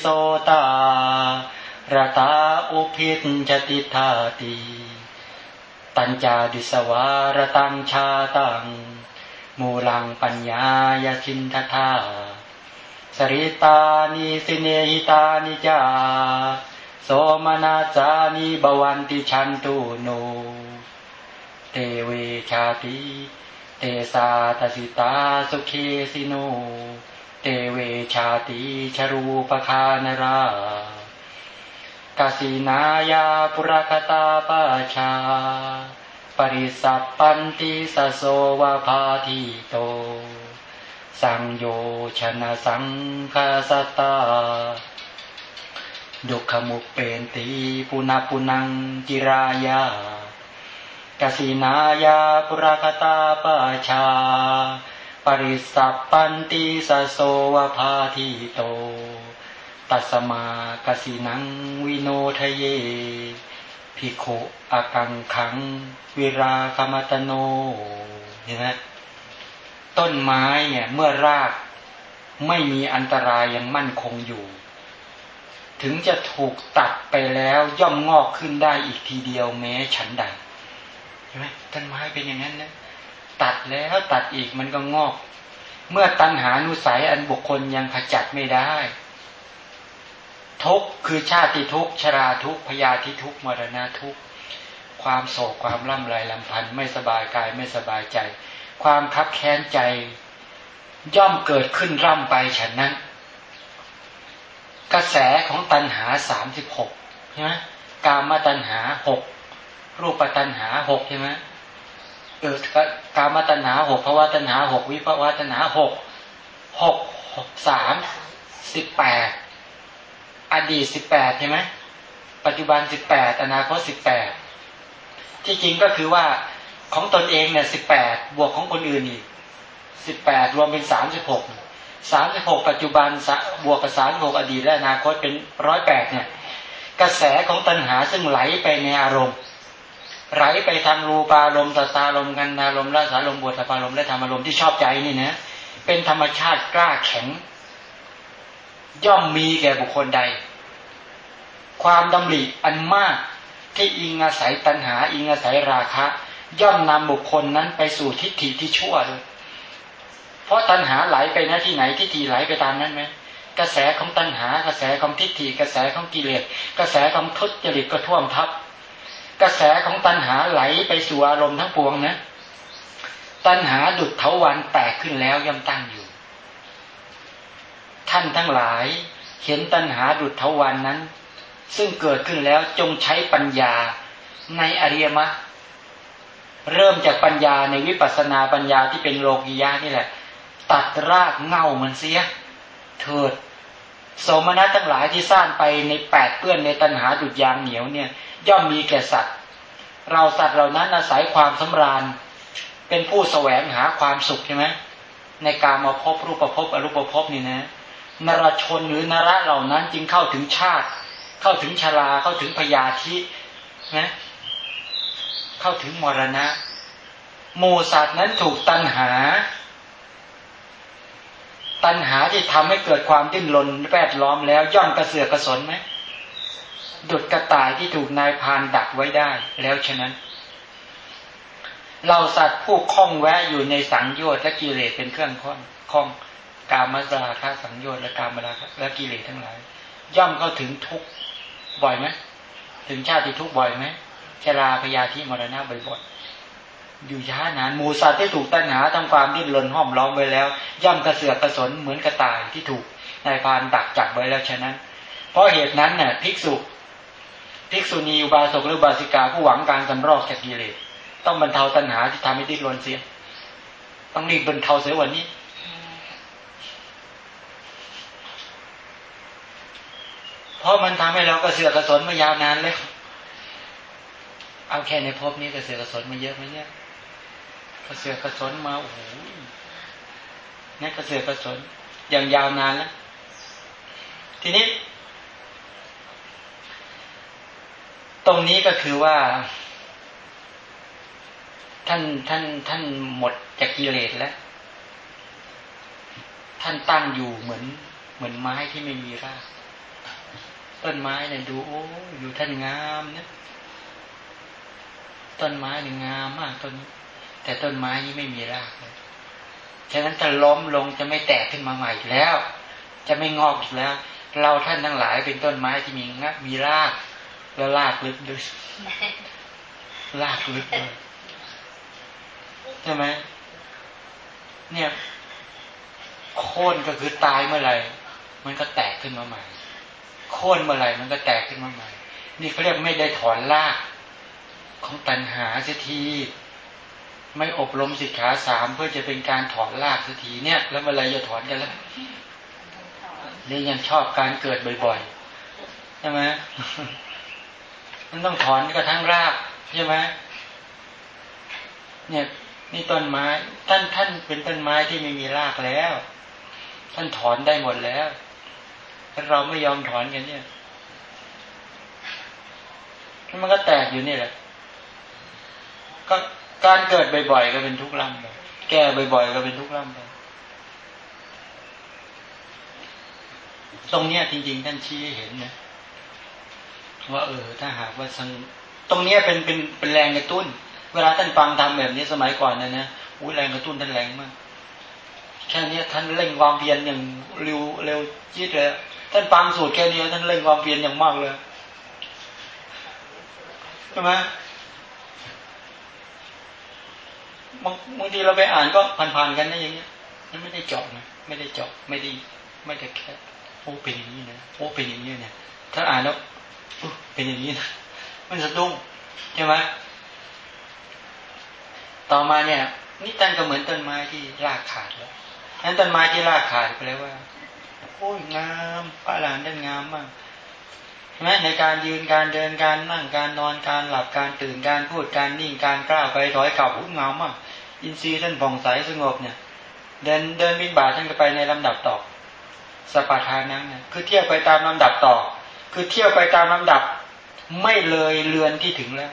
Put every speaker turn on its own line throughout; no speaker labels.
โสตารตาอุพินจติธาติตัญจาดิสวารตังชาตัง มูลังปัญญายชินทธาสริตานิสิเนหิตานิจา โสมนาจานิบวันติชันตุโน เตเวชาติ เตสาตสิตาสุขีสิโน เตเวชาติชรูปคานรากสินายาปุรคตาปาชา ปริสัพปันติสโสวาพาทิโต สังโยชนะสังคาสตาดุขมุปเปนตีปุนาปุนังจิรายากสินายาปุรคตาปาชา ปริสัพปันติสโสวาพาทิโต ตัสมากสินังวิโนทะเยพิโคอากังขัง วิราคมตโนเห็นไหมต้นไม้เนี่ยเมื่อรากไม่มีอันตรายยังมั่นคงอยู่ ถึงจะถูกตัดไปแล้วย่อมงอกขึ้นได้อีกทีเดียวแม้ฉันใดเห็นไหมต้นไม้เป็นอย่างนั้นนะ ตัดแล้วตัดอีกมันก็งอก เมื่อตันหานุสัยอันบุคคลยังขจัดไม่ได้ ทุกคือชาติทุกชราทุกพยาธิทุกมรณะทุกความโศกความล่ำไรลำพันธ์ไม่สบายกายไม่สบายใจ ความคับแค้นใจ ย่อมเกิดขึ้นร่ำไปฉันนั้น กระแสของตัณหาสามสิบหกใช่ไหมกามตัณหาหกรูปตัณหาหกใช่ไหม เออกามตัณหาหกภาวะตัณหาหกวิภาวะตัณหาหกหกหกสามสิบแปดอดีตสิบแปดใช่ไหมปัจจุบันสิบแปดอนาคตสิบแปดที่จริงก็คือว่าของตนเองเนี่ยสิบแปดบวกของคนอื่นอีกสิบแปดรวมเป็นสามสิบหกสามสิบหกปัจจุบันบวกกับสามหกอดีตและอนาคตเป็นร้อยแปดเนี่ย กระแสของตัณหาซึ่งไหลไปในอารมณ์ ไหลไปทางรูปารมณ์ตาตารมกันนารมณ์ละสารมบวชปารมและธรรมารมณ์ที่ชอบใจนี่นะเป็นธรรมชาติกล้าแข็ง ย่อมมีแก่บุคคลใด ความดำริอันมากที่อิงอาศัยตัณหา อิงอาศัยราคะ ย่อมนำบุคคลนั้นไปสู่ทิฏฐิที่ชั่วเลยเพราะตัณหาไหลไปนะที่ไหนทิฏฐิไหลไปตามนั้นไหมกระแสของตัณหากระแสของทิฏฐิกระแสของกิเลสกระแสของทุจริตก็ท่วมทับ กระแสของตัณหาไหลไปสู่อารมณ์ทั้งปวงนะ ตัณหาดุดเถาวันแตกขึ้นแล้วย่อมตั้งอยู่ ท่านทั้งหลายเห็นตัณหาดุจทวันนั้น ซึ่งเกิดขึ้นแล้วจงใช้ปัญญาในอริยมรรคเริ่มจากปัญญาในวิปัสสนาปัญญาที่เป็นโลกียะนี่แหละ ตัดรากเง่ามันเสีย เถิด สมนัสทั้งหลายที่สร้างไปในแปดเปื้อนในตัณหาดุจยางเหนียวเนี่ย ย่อมมีแก่สัตว์ เราสัตว์เหล่านั้นอาศัยความสำราญ เป็นผู้แสวงหาความสุขใช่ไหมในการมาพบรูปภพอรูปภพนี่นะนรชนหรือนระเหล่านั้นจึงเข้าถึงชาติ เข้าถึงชราเข้าถึงพยาธินะเข้าถึงมรณะหมูสัตว์นั้นถูกตันหา ตันหาที่ทำให้เกิดความดิ้นรนแวดล้อมแล้วย่อมกระเสือกกระสนไหมดุดกระต่ายที่ถูกนายพานดักไว้ได้ แล้วฉะนั้น เราสัตว์ผู้คล้องแวะอยู่ในสังโยชน์และกิเลสเป็นเครื่องคล้องคล้องกามสราคาสังโยชน์และกามราคะและกิเลสทั้งหลาย ย่อมเข้าถึงทุกบ่อยไหมถึงชาติทุกบ่อยไหมชราพยาธิมรณะบ่อยๆ อยู่ช้านานหมูสัตว์ที่ถูกตัณหาทำความดิ้นรนห้อมล้อมไว้แล้ว ย่อมกระเสือกกระสนเหมือนกระต่ายที่ถูกนายพานดักจับไว้แล้วฉะนั้น เพราะเหตุนั้นเนี่ยภิกษุภิกษุณีอุบาสกหรือบาสิกาผู้หวังการสำรอกจากกิเลสต้องบรรเทาตัณหาที่ทำให้ดิ้นรนเสีย ต้องรีบบรรเทาเสียวันนี้เพราะมันทำให้เรากระเสือกกระสนมายาวนานเลยเอาแค่ในภพนี้กระเสือกกระสนมาเยอะไหมเนี่ย กระเสือกกระสนมาโอ้โหนี่กระเสือกกระสนอย่างยาวนานแล้วทีนี้ ตรงนี้ก็คือว่า ท่านท่านท่านหมดจากกิเลสแล้ว ท่านตั้งอยู่เหมือน เหมือนไม้ที่ไม่มีรากต้นไม้เนี่ยดูโอ้อยู่ท่านงามเนี่ยต้นไม้เนี่ยงามมากต้น แต่ต้นไม้นี้ไม่มีรากเลยฉะนั้นจะล้มลงจะไม่แตกขึ้นมาใหม่แล้ว จะไม่งอกอีกแล้ว เราท่านทั้งหลายเป็นต้นไม้ที่มีงมีราก แล้วรากลึกด้วยรากลึกด้วยใช่ไหมเนี่ยโค่นก็คือตายเมื่อไหร่ มันก็แตกขึ้นมาใหม่ โค่นเมื่อไหร่มันก็แตกขึ้นมาใหม่ นี่เขาเรียกไม่ได้ถอนราก ของตัณหาเสียที ไม่อบรมสิกขาสามเพื่อจะเป็นการถอนรากสักทีเนี่ย แล้วเมื่อไรจะถอนกันแล้วนี่ยังชอบการเกิดบ่อยๆใช่ไหมมันต้องถอนกระทั่งรากใช่ไหมเนี่ยนี่ต้นไม้ท่านท่านเป็นต้นไม้ที่ไม่มีรากแล้ว ท่านถอนได้หมดแล้วแต่เราไม่ยอมถอนกันเนี่ยมันก็แตกอยู่นี่แหละ ก็ การเกิดบ่อยๆก็เป็นทุกข์ล่ำไปแก่บ่อยๆก็เป็นทุกข์ล่ำไปตรงเนี้ยจริงๆท่านชี้ให้เห็นนะว่าเออถ้าหากว่าสังตรงเนี้ยเป็นเป็นเป็นแรงกระตุ้น เวลาท่านฟังทำแบบนี้สมัยก่อนนะนะอุ้ยแรงกระตุ้นท่านแรงมากแค่นี้ท่านเร่งความเพียรอย่างเร็วเร็วจี๊ดเลยท่านฟังสูตรแค่นี้ท่านเร่งความเพียรอย่างมากเลยใช่ไหม บางบางทีเราไปอ่านก็ผ่านๆกันนะอย่างเงี้ยนั่นไม่ได้เจาะนะไม่ได้เจาะไม่ได้ไม่ได้แค่โอ้เป็นอย่างนี้นะโอ้เป็นอย่างนี้เนี่ย ถ้าอ่านแล้วเป็นอย่างนี้นะมันสะดุ้งใช่ไหมต่อมาเนี่ยนี่ต้นก็เหมือนต้นไม้ที่รากขาดแล้วนั้นต้นไม้ที่รากขาดไปแล้วว่าโอ้ยงามพระหลานด้านงามมาก ใช่ไหมในการยืนการเดินการนั่งการนอนการหลับการตื่นการพูดการนิ่งการกล้าวไปถอยกลับหุ้งามากอินทรีย์ท่านผ่องใสสงบเนี่ย เดินเดินบินบาท่านก็ไปในลำดับต่อสปาทานั้นเนี่ยคือเที่ยวไปตามลำดับต่อ คือเที่ยวไปตามลำดับ ไม่เลยเรือนที่ถึงแล้ว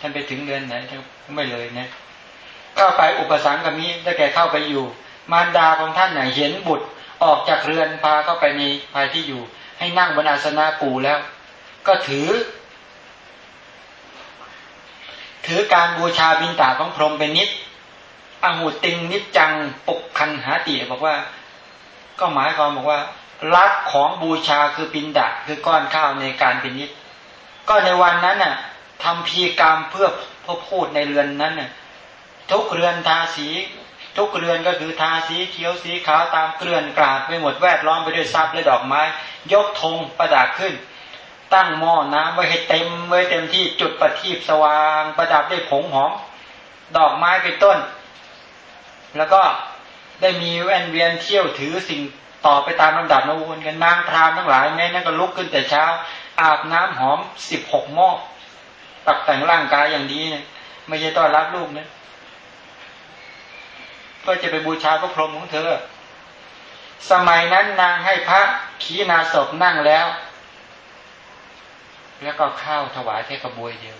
ท่านไปถึงเรือนไหนไม่เลยเนี่ยก็ไปอุปสรรคกับนี้ได้แก่เข้าไปอยู่ มารดาของท่านไหนเห็นบุตรออกจากเรือนพาเข้าไปในภายที่อยู่ ให้นั่งบนอาสนะปูแล้ว ก็ถือ ถือการบูชาบินตาของพรหมเป็นนิดอหุติงนิจจังปกคันหาติบอกว่า ก็หมายความบอกว่ารักของบูชาคือปินดาคือก้อนข้าวในการเป็นนิดก็ในวันนั้นน่ะทำพีกรรมเพื่อเพื่อพูดในเรือนนั้นน่ะทุกเรือนทาสี ทุกเรือนก็คือทาสีเขียวสีขาวตามเกลื่อนกราดไปหมดแวดล้อมไปด้วยทรัพย์และดอกไม้ ยกธงประดับขึ้น ตั้งหม้อน้ำไว้ให้เต็มไว้เต็มที่จุดประทีปสว่าง ประดับด้วยผงหอม ดอกไม้เป็นต้น แล้วก็ได้มีแว่นเวียนเที่ยวถือสิ่งต่อไปตามลำดับนะวนกันนางพรามทั้งหลายแม้นั่นก็ลุกขึ้นแต่เช้า อาบน้ำหอมสิบหกหม้อตักแต่งร่างกายอย่างดีเนี่ยไม่ใช่ต้อนรับลูกนะก็จะไปบูชาพระพรหมของเธอ สมัยนั้นนางให้พระขีณาศพนั่งแล้ว แล้วก็ข้าวถวายแค่กระบวยเดียว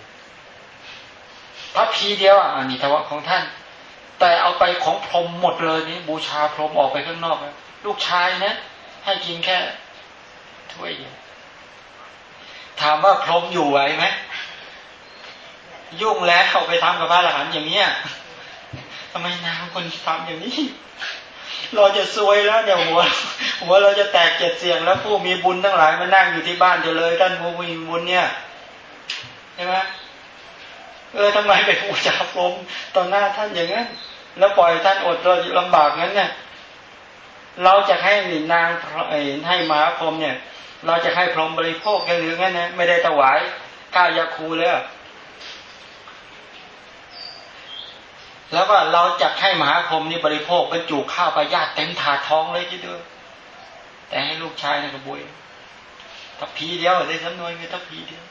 พระพีเดียวอะนี่ถวายของท่าน แต่เอาไปของพรหมหมดเลยนี่บูชาพรหมออกไปข้างนอกลูกชายนะ ให้กินแค่ถ้วยเดียวถามว่าพรหมอยู่ไหวไหมยุ่งแล้วเขาไปทำกับพระอรหันต์อย่างเนี้ยทำไมนางคนทำอย่างนี้ เราจะซวยแล้วเนี่ยหัวหัวเราจะแตกเจ็ดเสียงแล้วผู้มีบุญทั้งหลายมานั่งอยู่ที่บ้านจะเลยท่านผู้มีบุญเนี่ยใช่ไหมเออทำไมไปบูชาพรมตอนหน้าท่านอย่างนั้นแล้วปล่อยท่านอดเราลำบากงั้นเนี่ยเราจะให้หนินางให้มาพรมเนี่ย เราจะให้พรมบริโภคหรืองั้นนะไม่ได้ถวายข้ายาคูเลย แล้วก็เราจะให้มหาคมนี่บริโภคบรรจุข้าวปลาญาติเต็มถาดทองเลยทีเดียวแต่ให้ลูกชายนี่กระบุยทัพพีเดียวได้สำนวนคือทัพพีเดียว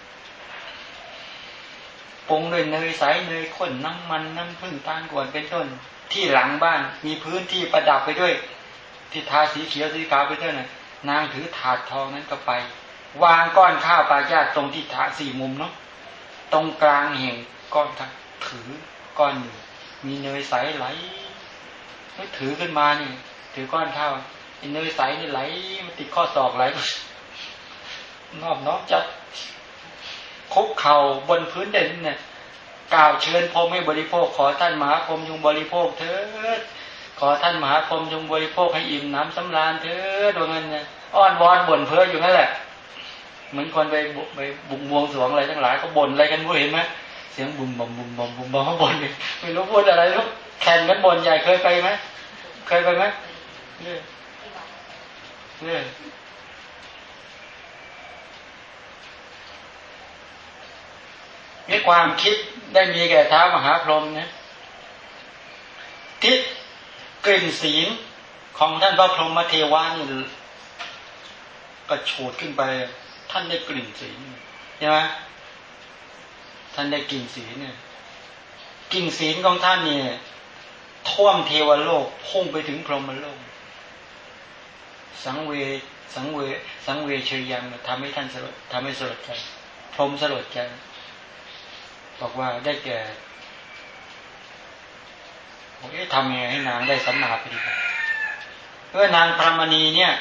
ปรุงด้วยเนยใสเนยข้นน้ำมันน้ำผึ้งตาลกวนเป็นต้น ที่หลังบ้านมีพื้นที่ประดับไปด้วย ที่ทาสีเขียวสีขาวไปด้วยนะนางถือถาดทองนั้นก็ไป วางก้อนข้าวปลาญาติตรงที่ถาสี่มุมเนาะตรงกลางแห่งก้อนถือก้อนหนึ่ง มีเนยใสไหลถือขึ้นมานี่ ถือก้อนข้าวเนยใสนี่ไหลมันติดข้อศอกไหลนอบน้อมจัดคุกเข่าบนพื้นเด่นเนี่ยกล่าวเชิญพรมให้บริโภค ขอท่านมหาพรมจงบริโภคเถิดขอท่านมหาพรมจงบริโภคให้อิ่มน้ำสำราญเถิดดวงเงินเนี่ยอ้อนวอนบ่นเพ้ออยู่นั่นแหละ เหมือนคนไปไปบุกบวงสวงอะไรทั้งหลายก็บ่นอะไรกันผู้เห็นไหม สียงบุ่มบ่มบุ่มบ่มบุ่มบ่มเขาบ่นไม่รู้พูดอะไรลูกแข่งกันบนใหญ่เคยไปไหมเคยไปไหมเนี่ยเนี่ยนี่ความคิดได้มีแก่ท้ามหาพรหมนะทิศกลิ่นศีลของท่านพระพรหมเทวานี่กระโฉดขึ้นไป ท่านได้กลิ่นศีลใช่ไหม ท่านได้กลิ่นศีลเนี่ยกลิ่นศีลของท่านเนี่ยท่วมเทวโลกพุ่งไปถึงพรหมโลก สังเวสังเวสังเวชยังทำให้ท่านสลดทำให้สลดใจพรหมสลดใจบอกว่าได้แก่บอกเอ๊ะทำยังไงให้นางได้สัมมาปฏิบัติเพื่อนางพรมณีเนี่ย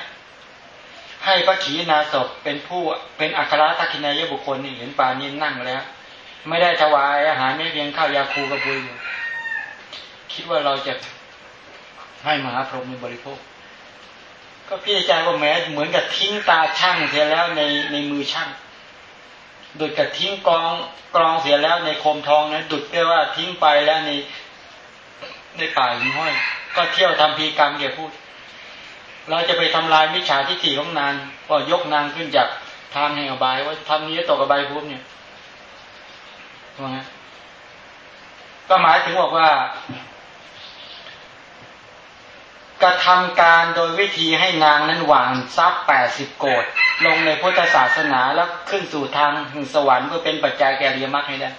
ให้พระขีนาศพเป็นผู้เป็นอัครทักขินายบุคคลนี่เห็นปานี้นั่งแล้ว ไม่ได้ถวายอาหารไม่เพียงข้าวยาคูกระบุยอยู่คิดว่าเราจะให้มหาพรหมบริโภค ก็พี่อาจารย์ว่าแม้เหมือนกับทิ้งตาช่างเสียแล้วในในมือช่างดุดกับทิ้งกองกรองเสียแล้วในโคมทองนะดุดเรียกว่าทิ้งไปแล้วในในป่าหินห้อย ก็เที่ยวทำพีกรรมเกี่ยวพูด เราจะไปทำลายมิจฉาทิฏฐิของนางก็ยกนางขึ้นจากทางแห่งอบายว่าทำนี้ตกอบายพุ่มเนี่ย ว่าไงก็หมายถึงบอกว่ากระทำการโดยวิธีให้นางนั้นหวานทรัพย์แปดสิบโกดลงในพุทธศาสนาแล้วขึ้นสู่ทางหึงสวรรค์เพื่อเป็นปัจจัยแก่เรียมรรคให้ได้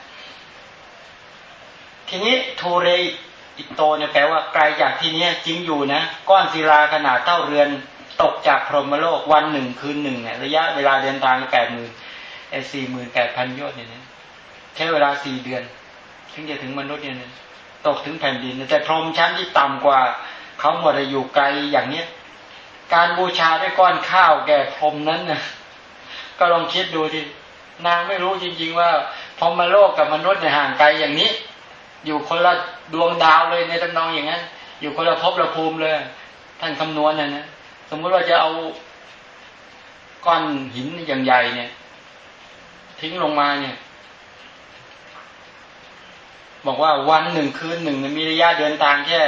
ทีนี้ทูเรอิโตเนี่ยแปลว่าไกลจากที่นี้จริงอยู่นะ ก้อนศิลาขนาดเท่าเรือนตกจากพรหมโลกวันหนึ่งคืนหนึ่งเนี่ยระยะเวลาเดินทางแปดหมื่นไอ้สี่หมื่นแปดพันยอดเนี่ย ใช้เวลาสี่เดือน ถึงจะถึงมนุษย์เนี่ยตกถึงแผ่นดิน แต่พรหมชั้นที่ต่ำกว่าเขาหมดอยู่ไกลอย่างเนี้ยการบูชาด้วยก้อนข้าวแก่พรมนั้นนะก็ลองคิดดูทีนางไม่รู้จริง ๆ ว่าพรมโลกกับมนุษย์ในห่างไกลอย่างนี้ อยู่คนละดวงดาวเลยในตำนองอย่างนั้น อยู่คนละภพละภูมิเลย ท่านคำนวณนะนะสมมุติว่าจะเอาก้อนหินอย่างใหญ่เนี่ย ทิ้งลงมาเนี่ย บอกว่าวันหนึ่งคืนหนึ่งมีระยะเดินทางแค่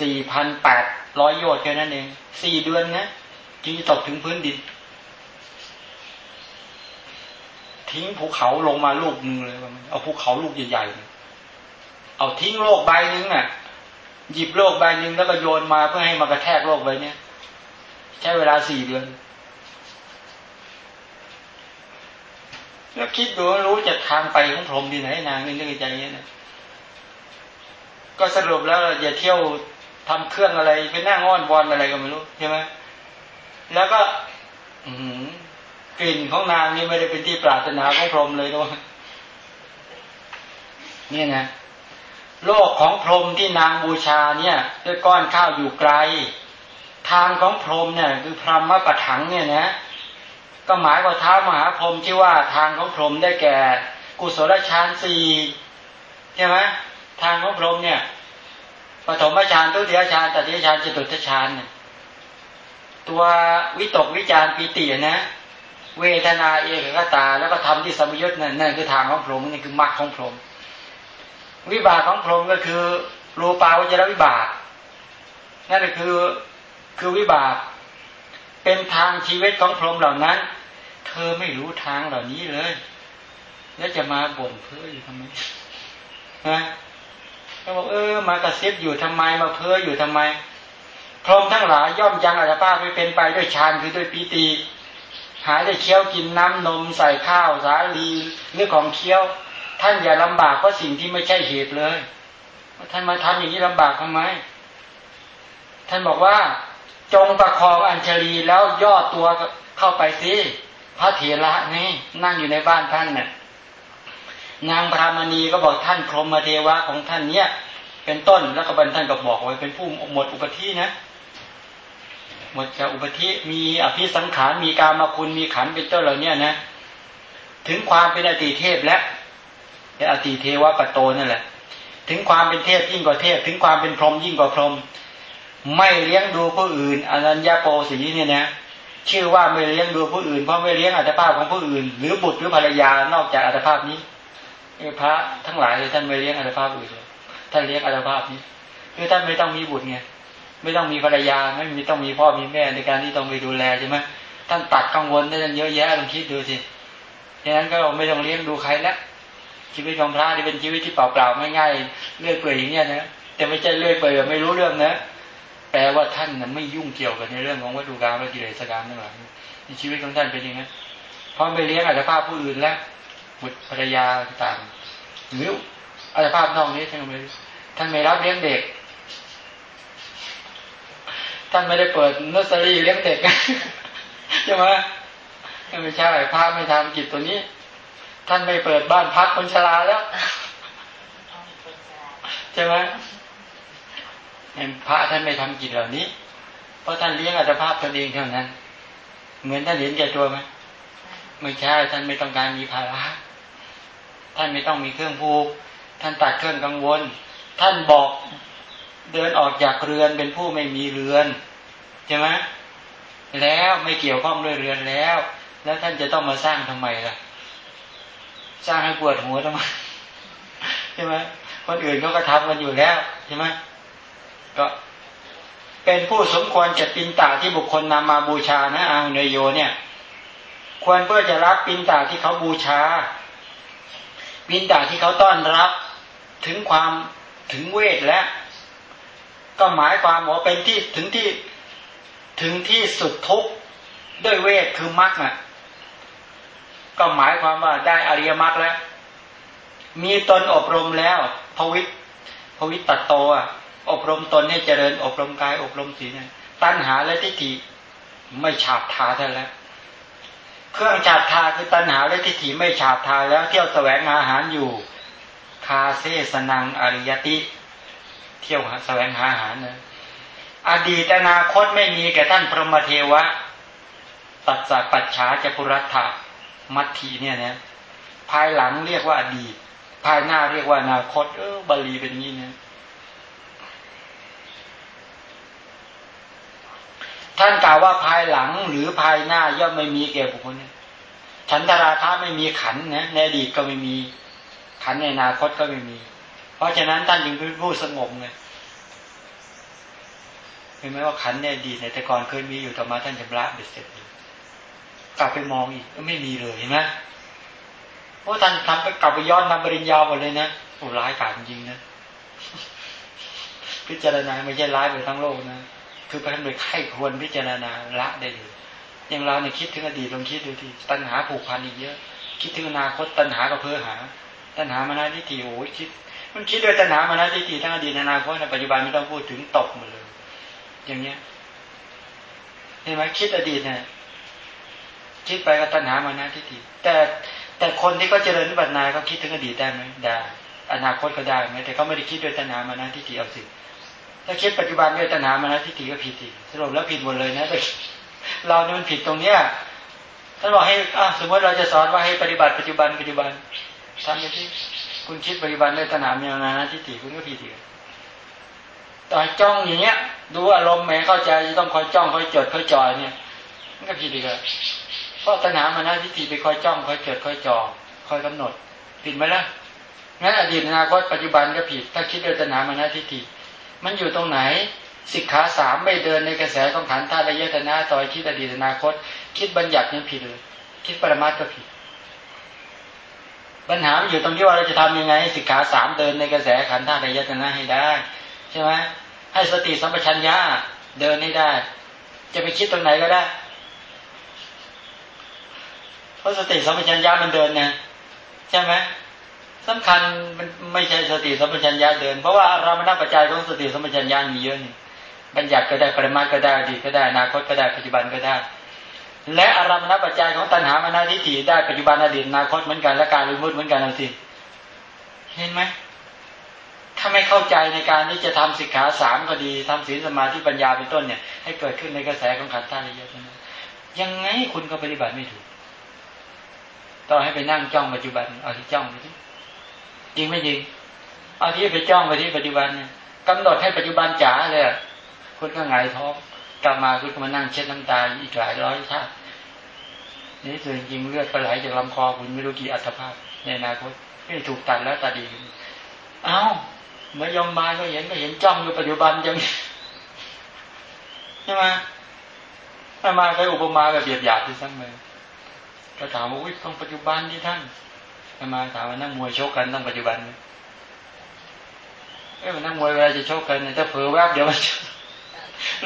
สี่พันแปดร้อยโยชน์แค่นั้นเองสี่เดือนนะจึงตกถึงพื้นดิน ทิ้งภูเขาลงมาลูกหนึ่งเลยเอาภูเขาลูกใหญ่ๆเอาทิ้งโลกใบหนึ่งอะ หยิบโลกใบหนึ่งแล้วก็โยนมาเพื่อให้มากระแทกโลกใบนี้ใช้เวลาสี่เดือน แล้วคิดดูรู้จะทางไปของพรหมที่ไหนนางนี่นึกใจเนี้ยนะก็สรุปแล้วอย่าเที่ยวทำเครื่องอะไรไปนั่งอ้อนวอนอะไรก็ไม่รู้ใช่ไหมแล้วก็ อืกลิ่นของนางนี่ไม่ได้เป็นที่ปรารถนาของพรหมเลยด้วยนี่นะโลกของพรหมที่นางบูชาเนี่ยด้วยก้อนข้าวอยู่ไกล ทางของพรหมเนี่ย คือพรหมประถังเนี่ยนะ ก็หมายว่าเท้ามหาพรหมที่ว่าทางของพรหมได้แก่ กุศลฌานสี่ใช่ไหมทางของพรหมเนี่ยปฐมฌานทุติยฌานตติยฌานจตุตฌานเนี่ยตัววิตกวิจารปีตินะ เวทนาเอกกตา แล้วก็ทำที่สมยุทธ์นั่นนั่นคือทางของพรหมนี่คือมรรคของพรหมวิบากของพรหมก็คือรูปาวจรวิบาก นั่นคือคือวิบาก เป็นทางชีวิตของพรหมเหล่านั้น เธอไม่รู้ทางเหล่านี้เลย แล้วจะมาบ่นเพื่ออยู่ทำไมนะเขาบอกเออมากระซิบอยู่ทำไมมาเพ้ออยู่ทำไม พรหมทั้งหลายย่อมยังอัตภาพไม่เป็นไปด้วยฌานคือด้วยปีติหาได้เคี้ยวกินน้ำนมใส่ข้าวสาลีเรื่องของเคี้ยว ท่านอย่าลำบากเพราะสิ่งที่ไม่ใช่เหตุเลยท่านมาทำอย่างนี้ลำบากทำไม ท่านบอกว่า จงประคองอัญชลีแล้วย่อตัวเข้าไปสิพระเถระนี่นั่งอยู่ในบ้านท่านเนี่ยนางพรามณีก็บอกท่านพรหมเทวะของท่านเนี้ยเป็นต้นแล้วก็บรรท่านก็บอกไว้เป็นผู้หมดอุปธินะหมดจากอุปธิมีอภิสังขารมีการมาคุณมีขันเป็นต้นเหล่านี้นะถึงความเป็นอติเทพและอติเทวะปโตนั่นแหละ ถึงความเป็นเทพยิ่งกว่าเทพ ถึงความเป็นพรหมยิ่งกว่าพรหม ไม่เลี้ยงดูผู้อื่นอนัญญาโปสีเนี่ยนะชื่อว่าไม่เลี้ยงดูผู้อื่นเพราะไม่เลี้ยงอัตภาพของผู้อื่น หรือบุตรหรือภรรยานอกจากอัตภาพนี้พระทั้งหลายท่านไม่เลี้ยงอัตภาพอื่นเลยท่านเลี้ยงอัตภาพนี้คือท่านไม่ต้องมีบุตรไงไม่ต้องมีภรรยาไม่มีต้องมีพ่อมีแม่ในการที่ต้องไปดูแลใช่ไหมท่านตัดกังวลได้เยอะแยะลองคิดดูสิดังนั้นก็ไม่ต้องเลี้ยงดูใครแล้วชีวิตของพระที่เป็นชีวิตที่เปล่าๆไม่ง่ายเลื่อยเปื่อยอย่างเงี้ยนะแต่ไม่ใช่เลื่อยเปื่อยไม่รู้เรื่องนะ แปลว่าท่านนั้นไม่ยุ่งเกี่ยวกับในเรื่องของวัตถุกรรมและกิเลสกรรมนั่นแหละในชีวิตของท่านเป็นอย่างนั้นเพราะไม่เลี้ยงอัตภาพผู้อื่นแล้วบุตรภรรยาต่างหรืออัตภาพนอกนี้ท่านไม่ท่านไม่รับเลี้ยงเด็ก ท่านไม่ได้เปิดเนอร์เซอรี่เลี้ยงเด็กใช่ไหมไม่ใช่พระไม่ทำกิจตัวนี้ ท่านไม่เปิดบ้านพักคนชราแล้วใช่ไหม พระท่านไม่ทำกิจเหล่านี้ เพราะท่านเลี้ยงอัตภาพตนเองเท่านั้น เหมือนท่านเห็นแก่ตัวไหมไม่ใช่ท่านไม่ต้องการมีภาระท่านไม่ต้องมีเครื่องผูก ท่านตัดเครื่องกังวล ท่านบอกเดินออกจากเรือนเป็นผู้ไม่มีเรือนใช่ไหมแล้วไม่เกี่ยวข้องด้วยเรือนแล้ว แล้วท่านจะต้องมาสร้างทำไมล่ะ สร้างให้ปวดหัวทำไมใช่ไหมคนอื่นเขาก็ทำกันอยู่แล้วใช่ไหม ก็เป็นผู้สมควรจะปินตาที่บุคคลนำมาบูชานะอาเนยโยเนี่ย ควรเพื่อจะรับปินตาที่เขาบูชา ปินตาที่เขาต้อนรับถึงความถึงเวทและก็หมายความว่าเป็นที่ถึงที่ถึงที่สุดทุกข์ด้วยเวทคือมรรคอะ ก็หมายความว่าได้อริยมรรคแล้ว มีตนอบรมแล้วพวิทพวิตตโตอะ อบรมตนให้เจริญ อบรมกาย อบรมศีลตัณหาและทิฏฐิไม่ฉาบทาท่านแล้ว เครื่องฉาบทาคือตัณหาและทิฏฐิไม่ฉาบทาแล้วเที่ยวแสวงอาหารอยู่คาเซสนังอริยติ เที่ยวแสวงหาอาหารนะอดีตอนาคตไม่มีแก่ท่านพระมเทวะ ตัดจากปัจฉาจปุรัตถะมัททีเนี่ยนะภายหลังเรียกว่าอดีต ภายหน้าเรียกว่าอนาคต เออบาลีเป็นอย่างนี้นะ ท่านกล่าวว่าภายหลังหรือภายหน้าย่อมไม่มีแก่บุคคลฉันทราคะไม่มีขันนะในอดีตก็ไม่มีขันในอนาคตก็ไม่มี เพราะฉะนั้นท่านจึงเป็นผู้สงบไงเห็นไหมว่าขันในอดีตในแต่ก่อนเคยมีอยู่ต่อมาท่านชำระเบ็ดเสร็จกลับไปมองอีกก็ไม่มีเลยเห็นไหมเพราะท่านทำไปกลับไปย้อนทำปริญญาหมดเลยนะโอ้ร้ายกาจจริงนะพิจารณาไม่ใช่ร้ายไปทั้งโลกนะ คือท่านไปไข้ควรพิจารณาละได้เลยอย่างเราเนี่ยคิดถึงอดีตลองคิดดูทีตัณหาผูกพันอีกเยอะ คิดถึงอนาคตตัณหาก็เพื่อหา ตัณหามานาทิฏฐิโอ้ยคิด มันคิดด้วยตัณหามานาทิฏฐิทั้งอดีตอนาคตในปัจจุบันไม่ต้องพูดถึงตกหมดเลย อย่างเนี้ยเห็นไหมคิดอดีตเนี่ยคิดไปก็ตัณหามานาทิฏฐิแต่แต่คนที่ก็เจริญปัญญาเขาคิดถึงอดีตได้ไหมได้อนาคตก็ได้ไหมแต่เขาไม่ได้คิดด้วยตัณหามานาทิฏฐิเอาสิ ถ้าคิดปัจจุบันด้วยตัณหามานะทิฏฐิก็ผิดอีกสรุปแล้วผิดหมดเลยนะเราเนี่ยมันผิดตรงเนี้ยท่านบอกให้อะสมมติเราจะสอนว่าให้ปฏิบัติปัจจุบันปัจจุบันทำอย่างที่คุณคิดปัจจุบันด้วยตัณหามานะทิฏฐิคุณก็ผิดอีกต่อจ้องอย่างเงี้ย ดูอารมณ์แม้เข้าใจจะต้องคอยจ้องคอยจดคอยจ่อเนี่ยมันก็ผิดอีกอะเพราะตัณหามานะทิฏฐิไปคอยจ้องคอยจดคอยจ่อคอยกำหนดผิดไหมล่ะงั้นอดีตอนาคตปัจจุบันก็ผิด ถ้าคิดด้วยตัณหามานะทิฏฐิ มันอยู่ตรงไหนสิกขาสามไม่เดินในกระแสของขันธาตุระยะตนาต่อยคิดอดีตอนาคต คิดบัญญัติยังผิดเลย คิดปรมาตก็ผิด ปัญหาอยู่ตรงที่ว่าเราจะทำยังไงสิกขาสามเดินในกระแสขันธาตุระยะตนาให้ได้ใช่ไหมให้สติสัมปชัญญะเดินให้ได้ จะไปคิดตรงไหนก็ได้เพราะสติสัมปชัญญะมันเดินเนี่ยใช่ไหม สำคัญมันไม่ใช่สติสัมปชัญญะเดิน เพราะว่าเรามณปัจจัยของสติสัมปชัญญะมีเยอะนี่บัญญัติก็ได้ปริมาก็ได้ดีก็ได้อนาคตก็ได้ปัจจุบันก็ได้ และอารมณปัจจัยของตัณหามานาทิฏฐิได้ปัจจุบันอดีตอนาคตเหมือนกันและการรู้มุดเหมือนกันเอาสิเห็นไหมถ้าไม่เข้าใจในการที่จะทำสิกขาสามก็ดีทำศีลสมาธิปัญญาเป็นต้นเนี่ย ให้เกิดขึ้นในกระแสของขันธ์ท่านเยอะนะยังไงคุณก็ปฏิบัติไม่ถูก ต่อให้ไปนั่งจ้องปัจจุบันเอาที่จ้องไปที่ จริงไม่จริงเอาที่ไปจ้องไปที่ปัจจุบันเนี่ยกำหนดให้ปัจจุบันจ๋าเลยคุณก็หงายท้องกลับมาคุณก็มานั่งเช็ดน้ำตาอีกหลายร้อยชาตินี่ส่วนจริงเลือดไปไหลจากลำคอคุณไม่รู้กี่อัตภาพในอนาคตไม่ถูกตัดแล้วตาดี เอ้าเมื่อยมมาก็เห็นก็เห็นจ้องอยู่ปัจจุบันจังใช่ไหมถ้ามาไปอุปมาแบบเบียดหยาบที่ซ้ำเลยก็ถามว่าต้องปัจจุบันที่ท่าน ถ้ามาถามว่านั่งมวยโชกกันต้องปัจจุบันเอ้ยนนั่งมวยเวลาจะโชกกันเนี่ยถ้าเผลอแวบเดี๋ยวมัน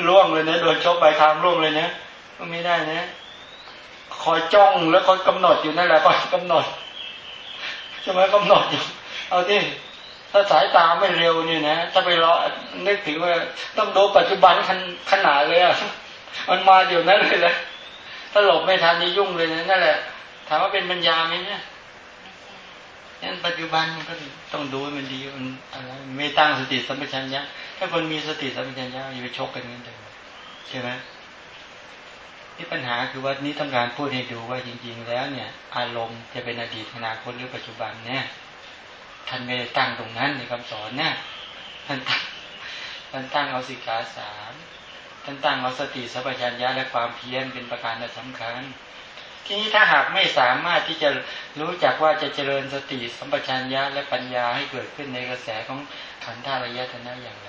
ล่วงเลยนะโดนชกไปทางล่วงเลยนะก็ไม่ได้นะคอยจ้องแล้วคอยกำหนดอยู่นั่นแหละคอยกำหนดใช่ไหมกำหนดอยู่ เอาที่ถ้าสายตาไม่เร็วนี่นะถ้าไปรอนึกถึงว่าต้องดูปัจจุบันขนาดเลยอะมันมาเดี๋ยวนั้นเลยแหละถ้าหลบไม่ทันนี่ยุ่งเลยนะนั่นแหละถามว่าเป็นปัญญาไหมเนี่ย นั่นปัจจุบันมันก็ต้องดูมันดีมันอะไรไม่ตั้งสติสัมปชัญญะถ้าคนมีสติสัมปชัญญะอย่าไปชกกันเงี้ยเดิมใช่ไหมที่ปัญหาคือว่านี้ต้องการพูดให้ดูว่าจริง ๆ แล้วเนี่ย อารมณ์จะเป็นอดีตอนาคตหรือปัจจุบันเนี่ยท่านไม่ได้ตั้งตรงนั้นในคำสอนเนี่ยท่านตั้งท่านตั้งเอาสิกขาสามท่านตั้งเอาสติสัพพัญญาและความเพียรเป็นประการสำคัญ ทีนี้ถ้าหากไม่สามารถที่จะรู้จักว่าจะเจริญสติสัมปชัญญะและปัญญาให้เกิดขึ้นในกระแสของขันธ์ธาตุยตนะอย่างไร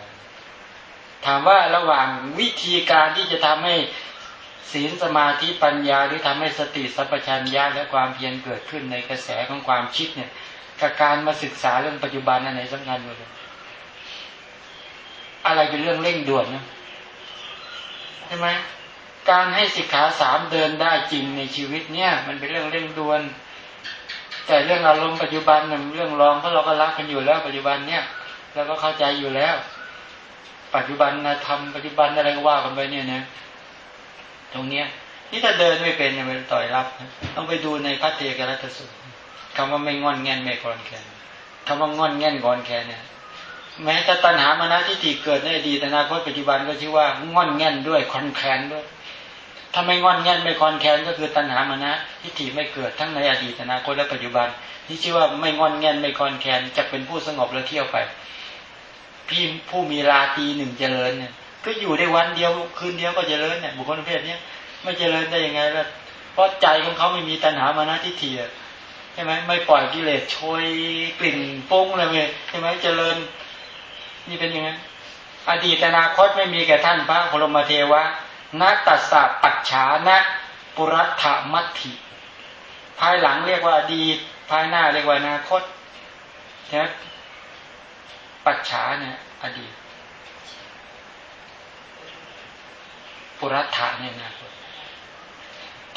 ถามว่าระหว่างวิธีการที่จะทำให้ศีลสมาธิปัญญาหรือทำให้สติสัพพัญญาและความเพียรเกิดขึ้นในกระแสของความคิดเนี่ยกับการมาศึกษาเรื่องปัจจุบันอันไหนสำคัญกว่าอะไรเป็นเรื่องเร่งด่วนนะใช่ไหม การให้สิกขาสามเดินได้จริงในชีวิตเนี่ย มันเป็นเรื่องเร่งด่วน แต่เรื่องอารมณ์ปัจจุบันเนี่ยเรื่องรองเพราะเราก็รักกันอยู่แล้วปัจจุบันเนี่ยเราก็เข้าใจอยู่แล้ว ปัจจุบันนะทำปัจจุบันอะไรก็ว่ากันไปเนี่ยนะตรงเนี้ยนี่ถ้าเดินไม่เป็นเนี่ยมันต่อยรับ ต้องไปดูในพระเทกรัตสุคำว่าไม่งอนแง่นไม่กรอนแคนคำว่างอนแง่นกรอนแคนเนี่ยแม้จะตัณหามานะที่ถีเกิดในอดีตอนาคตปัจจุบันก็ชื่อว่างอนแง่นด้วยคอนแคนด้วย ถ้าไม่งอนแง่นไม่คอนแคนก็คือตัณหามานะที่ถีไม่เกิดทั้งในอดีตอนาคตและปัจจุบันที่ชื่อว่าไม่งอนแง่นไม่คอนแคนจะเป็นผู้สงบและเที่ยวไป พี่ผู้มีราตีหนึ่งเจริญเนี่ย ก็อยู่ได้วันเดียวคืนเดียวก็เจริญเนี่ยบุคคลประเภทนี้ไม่เจริญได้ยังไงล่ะเพราะใจของเขาไม่มีตัณหามานะที่เถียใช่ไหมไม่ปล่อยกิเลสโชยกลิ่นปุ้งเลยใช่ไหมเจริญ นี่เป็นยังไงอดีตอนาคตไม่มีแก่ท่านพระพรหมเทวะ นัตตสะปัจฉานะปุรัตถมัตถิภายหลังเรียกว่าอดีตภายหน้าเรียกว่าอนาคตใช่ไหมปัจฉาเนี่ยอดีต ปุรัตถะเนี่ยนะ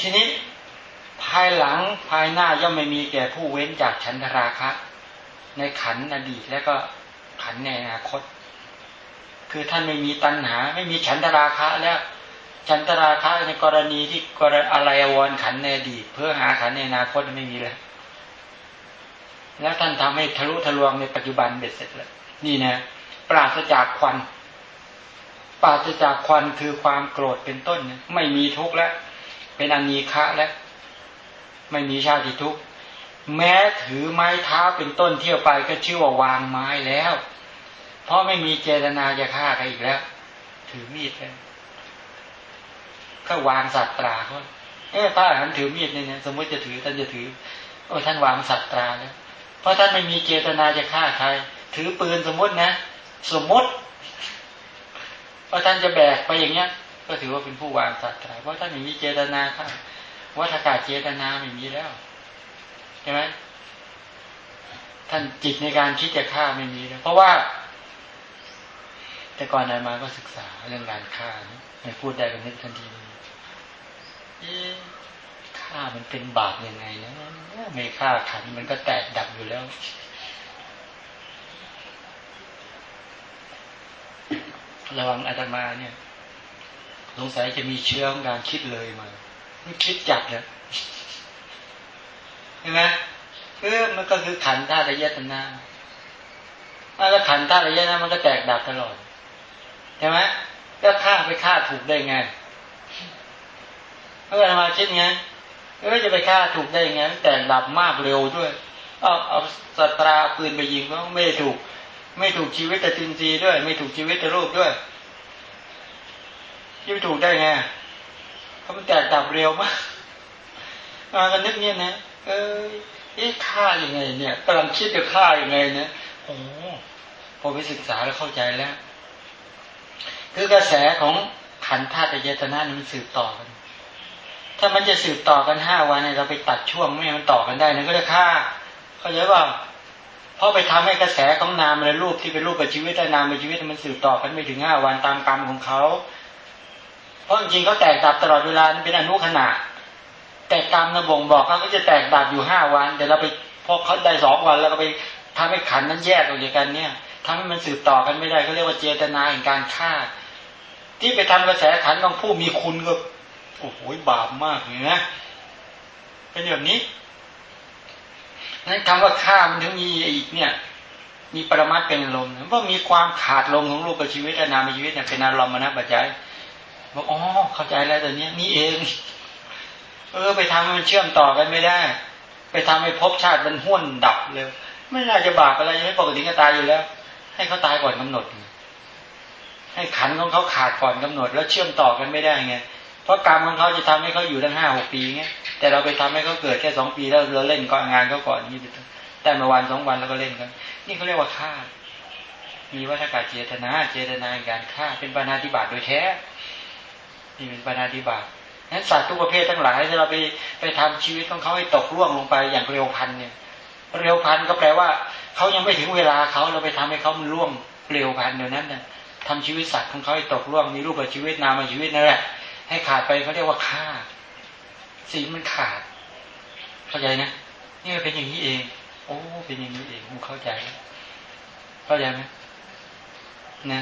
ทีนี้ภายหลังภายหน้าย่อมไม่มีแก่ผู้เว้นจากฉันทราคะ ในขันอดีตและก็ขันในอนาคต คือท่านไม่มีตัณหา ไม่มีฉันทราคะแล้ว ฉันทราคะในกรณีที่กรอะไรอวรขันในอดีตเพื่อหาขันในอนาคตไม่มีเลยแล้วท่านทำให้ทะลุทะลวงในปัจจุบันเบ็ดเสร็จเลยนี่นะ ปราศจากควัน ปราศจากควันคือความโกรธเป็นต้นไม่มีทุกข์แล้วเป็นอนีคะแล้วไม่มีชาติทุกข์แม้ถือไม้เท้าเป็นต้นเที่ยวไปก็ชื่อว่าวางไม้แล้ว เพราะไม่มีเจตนาจะฆ่าใครอีกแล้ว ถือมีดแล้ว ก็วางสัตตราเขาเอ๊ะพระอรหันต์ถือมีดเนี่ยสมมติจะถือท่านจะถือโอ้ท่านวางสัตตราแล้วเพราะท่านไม่มีเจตนาจะฆ่าใคร ถือปืนสมมตินะ สมมติพราะท่านจะแบกไปอย่างเงี้ย ก็ถือว่าเป็นผู้วางสัตว์ตายเพราะท่านไม่มีเจตนาค่ะวัฏกาเจตนาไม่มีแล้วใช่ไหมท่านจิตในการคิดจะฆ่าไม่มีแล้วเพราะว่า แต่ก่อนนายมาก็ศึกษาเรื่องการฆ่าไม่พูดได้กันนึกทันที ฆ่ามันเป็นบาปยังไงนะไม่ฆ่าขันมันก็แตกดับอยู่แล้ว ระวังอาตมาเนี่ย สงสัยจะมีเชื้อของการคิดเลยมามันคิดจัดเลยเห็นไหมเออมันก็คือขันธาตุยตนาแล้วขันธาตุอะนะมันก็แตกดับตลอดใช่ไหมแล้วฆ่าไปฆ่าถูกได้ไง เมื่อมาคิดไงเออจะไปฆ่าถูกได้ไงแต่ดับมากเร็วด้วยเอาเอาสตราปืนไปยิงก็ไม่ถูก ไม่ถูกชีวิตแต่ตินซีด้วย ไม่ถูกชีวิตแต่รูปด้วยที่ถูกได้ไงเขามันแตกดับเร็วมากมากันนึกเนี่ยนะเออเอ๊ะฆ่ายังไง เนี่ยกำลังคิดจะฆ่ายังไงเนี่ยโอ้พอไปศึกษาแล้วเข้าใจแล้ว คือกระแสของขันธาตุเจตนามันสืบต่อกัน ถ้ามันจะสืบต่อกันห้าวันเนี่ยเราไปตัดช่วงไม่ให้มันต่อกันได้นั่นก็จะฆ่าเข้าใจว่าเพราะไปทำให้กระแสของนามและรูปที่เป็นรูปกับชีวิตและนามเป็นชีวิตมันสืบต่อกันไม่ถึงห้าวันตามกรรมของเขาเพราะจริงเขาแตกดับตลอดเวลาเป็นอนุขณะ แต่กรรมนะบ่งบอกเขาก็จะแตกดับอยู่ห้าวันแต่เราไปพอเขาได้สองวันแล้วก็ไปทำให้ขันนั้นแยกออกจากกันเนี่ยทำให้มันสืบต่อกันไม่ได้เขาเรียกว่าเจตนาแห่งการฆ่า ที่ไปทำกระแสขันของผู้มีคุณก็ โอ้โหบาปมากเลยนะเป็นแบบนี้นั้นคำว่าฆ่ามันถึงมีอีกเนี่ย มีปรมัตเป็นลมเพรามีความขาดลมของรูปชีวิตนามชีวิตเนี่ยเป็นอารมณ์นะปัจจัยบอกอ๋อเข้าใจแล้วต่เนี้นี่เอง เออ ไปทำให้มันเชื่อมต่อกันไม่ได้ ไปทำให้ภพชาติมันห้วนดับเลยไม่น่าจะบาปอะไรให้ปกติก็ตายอยู่แล้ว ให้เขาตายก่อนกำหนด ให้ขันของเขาขาดก่อนกำหนด แล้วเชื่อมต่อกันไม่ได้ไง เพราะกรรมของเขาจะทำให้เขาอยู่ตั้งห้าหกปีไงแต่เราไปทำให้เขาเกิดแค่สองปีแล้วเราเล่นก่อนงานเขาก่อนนี่แต่เมื่อวันสองวันแล้วก็เล่นกันนี่เขาเรียกว่าฆ่า มีวัฏกาเจตนาเจตนาการฆ่าเป็นปานาธิบาตโดยแท้นี่เป็นปานาธิบาตนั้นสัตว์ทุกประเภททั้งหลายที่เราไปไปทำชีวิตของเขาให้ตกล่วงลงไปอย่างเร็วพันเนี่ย เร็วพันก็แปลว่าเขายังไม่ถึงเวลาเขาเราไปทำให้เขามันล่วงเร็วพันเดี๋ยวนั้นเนี่ยทำชีวิตสัตว์ของเขาให้ตกล่วงมีรูปชีวิตนามชีวิตนั่นแหละ ให้ขาดไปเขาเรียกว่าฆ่าสีมันขาด เข้าใจนะนี่เป็นอย่างนี้เอง โอ้ เป็นอย่างนี้เองมึงเข้าใจ เข้าใจไหมนะ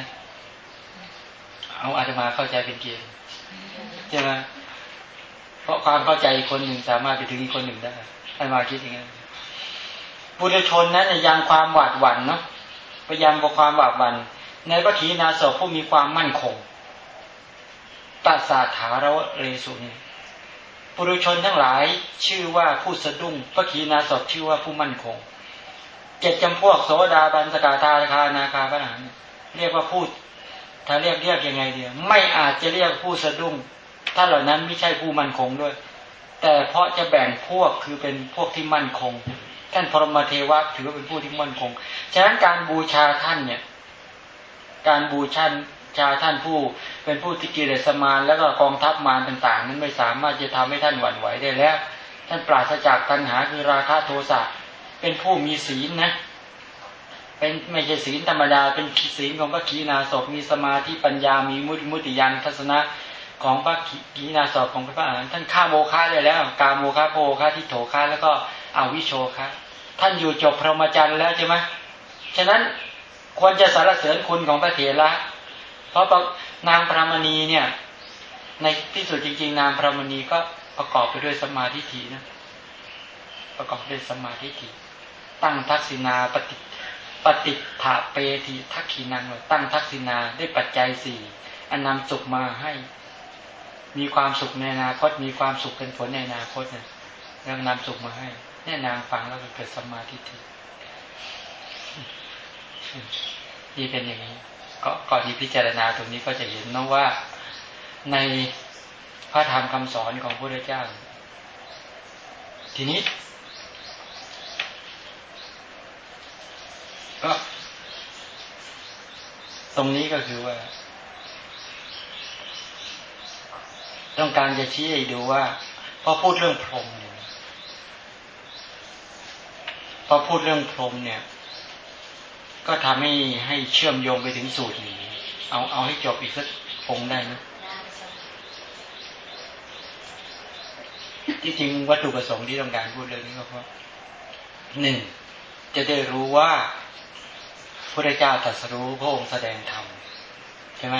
เอาอาตมาเข้าใจเป็นเกณฑ์ใช่ไหมเพราะความเข้าใจคนหนึ่งสามารถไปถึงอีกคนหนึ่งได้อาตมาคิดอย่างนี้บุรุชนนั้นยังความหวาดหวั่นเนาะพยายามกับความหวาดหวั่นในพระขีณาสพผู้มีความมั่นคง ตัสสาถารวเรสุนปุรุชนทั้งหลายชื่อว่าผู้สะดุ้งพระขีณาสพชื่อว่าผู้มั่นคงเจ็ดจำพวกโสดาบันสกาธาคานาคาพระหานเรียกว่าพูด ถ้าเรียกเรียกยังไงเดียวไม่อาจจะเรียกผู้สะดุ้ง ถ้าเหล่านั้นไม่ใช่ผู้มั่นคงด้วย แต่เพราะจะแบ่งพวกคือเป็นพวกที่มั่นคง ท่านพรหมเทวะถือว่าเป็นผู้ที่มั่นคง ฉะนั้นการบูชาท่านเนี่ย การบูชา ชาท่านผู้เป็นผู้ที่กิเลสมารแล้วก็กองทัพมารต่าง ๆ นั้นไม่สามารถจะทำให้ท่านหวั่นไหวได้แล้ว ท่านปราศจากตัณหาคือราคะโทสะเป็นผู้มีศีลนะเป็นไม่ใช่ศีลธรรมดาเป็นศีลของพระขีณาสพมีสมาธิปัญญามีมุติมุติยานทัศนะของพระขีณาสพของพระอรหันต์ท่านฆ่าโมฆะได้แล้ว กาโมฆะโพฆะทิโถฆะแล้วก็อวิโชฆะท่านอยู่จบพรหมจรรย์แล้วใช่ไหมฉะนั้นควรจะสารเสริญคุณของพระเถระ ราะนางพระมณีเนี่ย ในที่สุดจริง ๆ นางพระมณีก็ประกอบไปด้วยสมาธิถีนะประกอบด้วยสมาธิถีตั้งทักษิณาปฏิปฏิถาเปทีทักขีนังตั้งทักษิณาได้ปัจจัยสี่อันนำสุขมาให้ มีความสุขในอนาคต มีความสุขเป็นผลในอนาคตเนี่ยยังนำสุขมาให้แน่นางฟังแล้วก็เกิดสมาธิทีนี่เป็นอย่างนี้ ก็ก่อนที่พิจารณาตรงนี้ก็จะเห็นนะว่าในพระธรรมคำสอนของพระพุทธเจ้า ทีนี้ ก็ ตรงนี้ก็คือว่า ต้องการจะชี้ให้ดูว่าพอพูดเรื่องพรหมเนี่ยพอพูดเรื่องพรหมเนี่ย ก็ทำให้ให้เชื่อมโยงไปถึงสูตรนี้ เอาเอาให้จบอีกสักองได้นะที่จริงวัตถุประสงค์ที่ต้องการพูดเรื่องนี้ก็เพราะหนึ่งจะได้รู้ว่าพระเจ้าตรัสรู้พระองค์แสดงธรรมใช่ไหม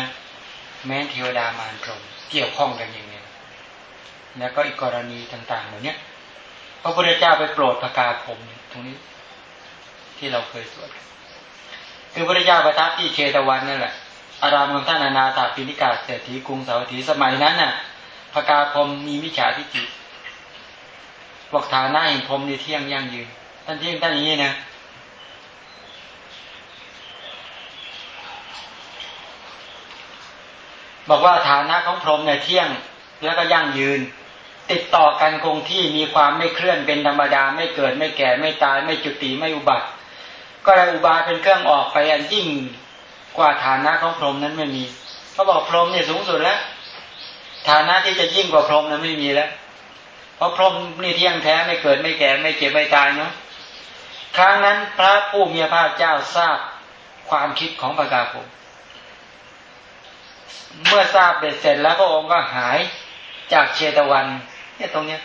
แม้เทวดามารพรมเกี่ยวข้องกันอย่างนี้แล้วก็อีกกรณีต่างๆเหล่านี้พระพุทธเจ้าไปโปรดประกาศผมตรงนี้ ที่เราเคยสวด คือพระเจ้าประทับที่เชตวันนั่นแหละ อารามของท่านอนาถาปิณิกาเศรษฐีกรุงสาวัตถีสมัยนั้นน่ะพระกาพรมมีมิจฉาทิฏฐิบอกฐานะแห่งพรมในเที่ยงยั่งยืนท่านเที่ยงท่านอย่างนี้นะบอกว่าฐานะของพรหมเนี่ยเที่ยงแล้วก็ยั่งยืน ติดต่อกันคงที่มีความไม่เคลื่อนเป็นธรรมดา ไม่เกิดไม่แก่ไม่ตายไม่จุติไม่อุบัติ ก็เลยอุบาเป็นเครื่องออกไปอันยิ่งกว่าฐานะของพรหมนั้นไม่มีเขาบอกพรหมเนี่ยสูงสุดแล้ว ฐานะที่จะยิ่งกว่าพรหมนั้นไม่มีแล้ว เพราะพรหมนี่เที่ยงแท้ไม่เกิดไม่แก่ไม่เจ็บไม่ตายเนาะครั้งนั้นพระผู้มีพระเจ้าทราบความคิดของปรกาผมเมื่อทราบเบ็ดเสร็จแล้วพระองค์ก็หายจากเชตวัน เนี่ยตรงเนี้ย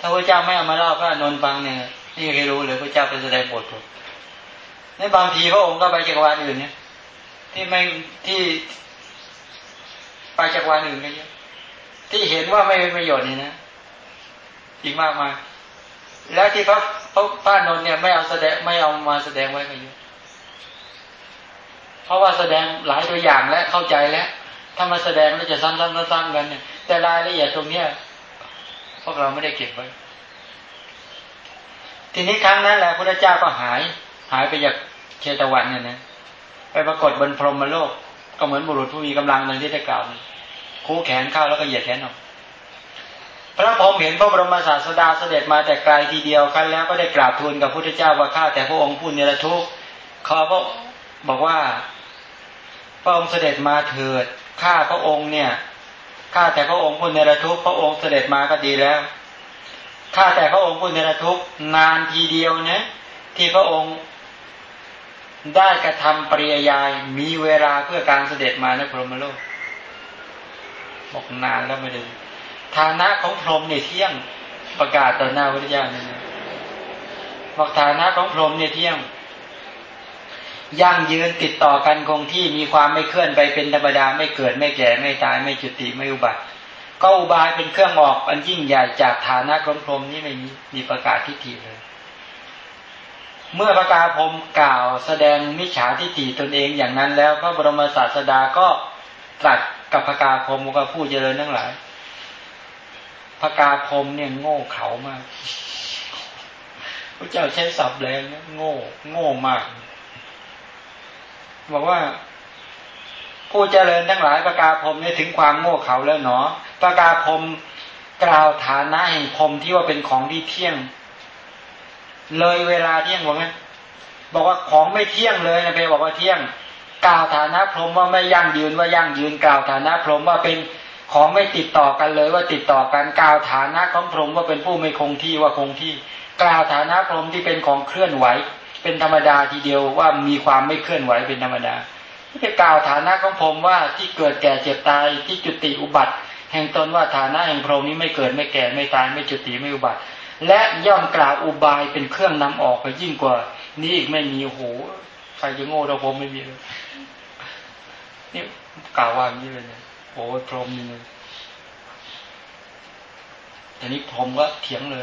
ถ้าพระเจ้าไม่เอามาเล่าพระนนฟังเนี่ยนี่ใครรู้เลยพระเจ้าไปแสดงบทผม นบางทีพระองค์ก็ไปจักรวาลอื่นเนี่ย ที่ไม่ที่ไปจักรวาลอื่นกันเยอะที่เห็นว่าไม่เป็นประโยชน์นี่นะอีกมากมายแล้วที่พระพระพระนนเนี่ยไม่เอาแสดงไม่เอามาแสดงไว้กันเยอะเพราะว่าแสดงหลายตัวอย่างและเข้าใจแล้วถ้ามาแสดงแล้วจะซ้ำๆซ้ำๆกันเนี่ย แต่รายละเอียดตรงเนี้ยพวกเราไม่ได้เก็บไว้ ทีนี้ครั้งนั้นแหละพระเจ้าก็หาย หายไปจากเชตวันเนี่ยนะไปปรากฏบนพรหมโลก ก็เหมือนบุรุษผู้มีกำลังนันที่ได้กล่าวคู่แขนเข้าแล้วก็เหยียดแขนออกพระพรหมเห็นพระบรมศาสดาเสด็จมาแต่ไกลทีเดียวครั้นแล้วก็ได้กราบทูลกับพระพุทธเจ้าว่าข้าแต่พระองค์ผู้เนรทุกข์ขอพระบอกว่า พระองค์เสด็จมาเถิดข้าพระองค์เนี่ยข้าแต่พระองค์ผู้เนรทุกพระองค์เสด็จมาก็ดีแล้วข้าแต่พระองค์ผู้เนรทุกนานทีเดียวนะที่พระองค์ ได้กระทำปริยายมีเวลาเพื่อการเสด็จมาในพรหมโลกบอกนานแล้วไม่ได้ฐานะของพรหมเนี่ยเที่ยงประกาศต่อหน้าพระเจ้านี่บอกฐานะของพรหมเนี่ยเที่ยงยั่งยืนติดต่อกันคงที่มีความไม่เคลื่อนไปเป็นธรรมดาไม่เกิดไม่แก่ไม่ตายไม่จุติไม่อุบัติ ก็อุบายเป็นเครื่องออกอันยิ่งใหญ่จากฐานะกรมพรหมนี้ไม่มีมีประกาศทิฏฐิเลย เมื่อประกาศพมกล่าวแสดงมิจฉาทิฏฐิตนเองอย่างนั้นแล้วพระบรมศาสดาก็ตรัสกับพระกาพรมกับผู้เจริญทั้งหลายพระกาพรมเนี่ยโง่เขามากพระเจ้าใช้ศัพท์แรงโง่ โง่มาก บอกว่า ผู้เจริญทั้งหลายประกาศมเนี่ยถึงความโง่เขาแล้วเนาะประกาศมกล่าวฐานะแห่งพรมที่ว่าเป็นของที่เที่ยง เลยเวลาเที่ยงบอกงั้นบอกว่าของไม่เที่ยงเลยนะเปบอกว่าเที่ยง กล่าวฐานะพรหมว่าไม่ยั่งยืนว่ายั่งยืนกล่าวฐานะพรหมว่าเป็นของไม่ติดต่อกันเลยว่าติดต่อกันกล่าวฐานะของพรหมว่าเป็นผู้ไม่คงที่ว่าคงที่ กล่าวฐานะพรหมที่เป็นของเคลื่อนไหว เป็นธรรมดาทีเดียวว่ามีความไม่เคลื่อนไหวเป็นธรรมดาที่กล่าวฐานะของผมว่าที่เกิดแก่เจ็บตายที่จุติอุบัติ แห่งตนว่าฐานะแห่งพรหมนี้ไม่เกิดไม่แก่ไม่ตายไม่จุติไม่อุบัติ และย่อมกล่าวอุบายเป็นเครื่องนำออกไปยิ่งกว่า นี้อีกไม่มีโหใครจะโง่เราผมไม่มีเลยนี่กล่าวว่าอย่างนี้เลยเนี่ยโอ้พรหมนี่เลยแต่นี้พรหมก็เถียงเลย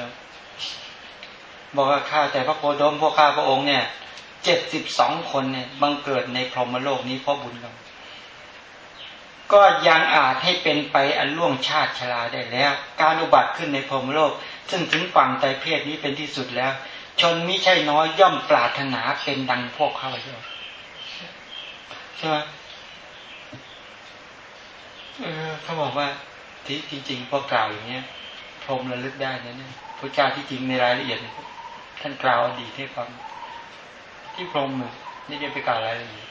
บอกว่าข้าแต่พระโคดมพวกข้าพระองค์เนี่ยเจ็ดสิบสองคนเนี่ยบังเกิดในพรหมโลกนี้เพราะบุญเราก็ยังอาจให้เป็นไปอันล่วงชาติชราได้แล้ว การอุบัติขึ้นในพรหมโลกซึ่งถึงฝั่งใจเพศนี้เป็นที่สุดแล้ว ชนมิใช่น้อยย่อมปรารถนาเป็นดังพวกเข้าพเจ้าใช่ไหมเออเขาบอกว่าที่จริงๆพอกล่าวอย่างเนี้ยพรหมระลึกได้นะเนี่ยพระเจ้าที่จริงในรายละเอียดท่านกล่าวอดีตให้ฟังที่พรหมนี่จะไปกล่าวอะไรละเอียด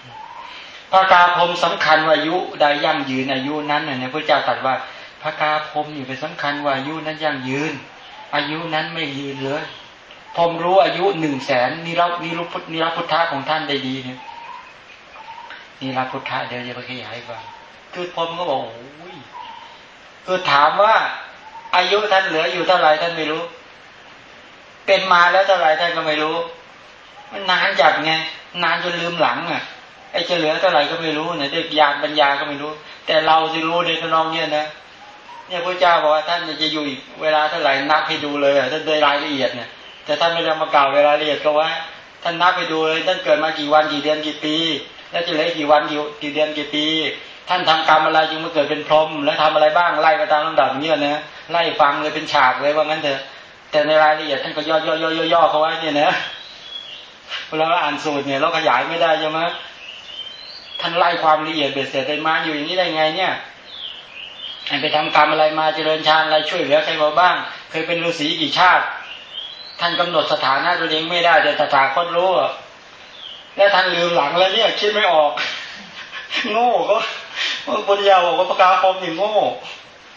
พระกาพรมสำคัญว่าอายุใดยั่งยืนอายุนั้นเนี่ยพระเจ้าตรัสว่าพระกาพรมอยู่เป็นสำคัญว่าอายุนั้นยั่งยืน อายุนั้นไม่ยืนเลยพรมรู้อายุหนึ่งแสนนี่รับนี่รพุทธนี่รับพุทธะของท่านได้ดีเนี่ยนี่รับพุทธะเดี๋ยวจะไปขยายฟังคือพรมก็บอกโอ้ยคือถามว่า อายุท่านเหลืออยู่เท่าไหร่ท่านไม่รู้ เป็นมาแล้วเท่าไหร่ท่านก็ไม่รู้ มันนานจัดไงนานจนลืมหลังอะไอ้จะเหลือเท่าไหร่ก็ไม่รู้เนี่ยด้วยยานปัญญาก็ไม่รู้ แต่เราสิรู้ในทนองเนี่ยนะ เนี่ยพระเจ้าบอกว่าท่านจะอยู่อีกเวลาเท่าไหร่นับให้ดูเลยอะท่านโดยรายละเอียดเนี่ยแต่ท่านไม่ได้มากล่าวเวลาละเอียดก็ว่า ท่านนับไปดูเลยท่านเกิดมากี่วันกี่เดือนกี่ปี แล้วจะเหลือกี่วันกี่กี่เดือนกี่ปี ท่านทำกรรมอะไรจึงมาเกิดเป็นพรหมแล้วทำอะไรบ้างไล่ไปตามลำดับเงี้ยนะไล่ฟังเลยเป็นฉากเลยว่างั้นเถอะแต่ในรายละเอียดท่านก็ย่อย่อย่อย่อเขาไว้เนี่ยนะเวลาอ่านสูตรเนี่ยเราขยายไม่ได้ใช่ไหมท่านไล่ความละเอียดเบ็ดเสร็จได้มาอยู่อย่างนี้ได้ไงเนี่ย ไปทำกรรมอะไรมาเจริญฌานอะไรช่วยเหลือใครมาบ้าง เคยเป็นฤาษีกี่ชาติ ท่านกำหนดสถานะตัวเองไม่ได้แต่ตถาคตรู้แล้วท่านลืมหลังแล้วเนี่ยคิดไม่ออก โง่ก็ปุญญาบอกว่าประกาศพรมอย่โง่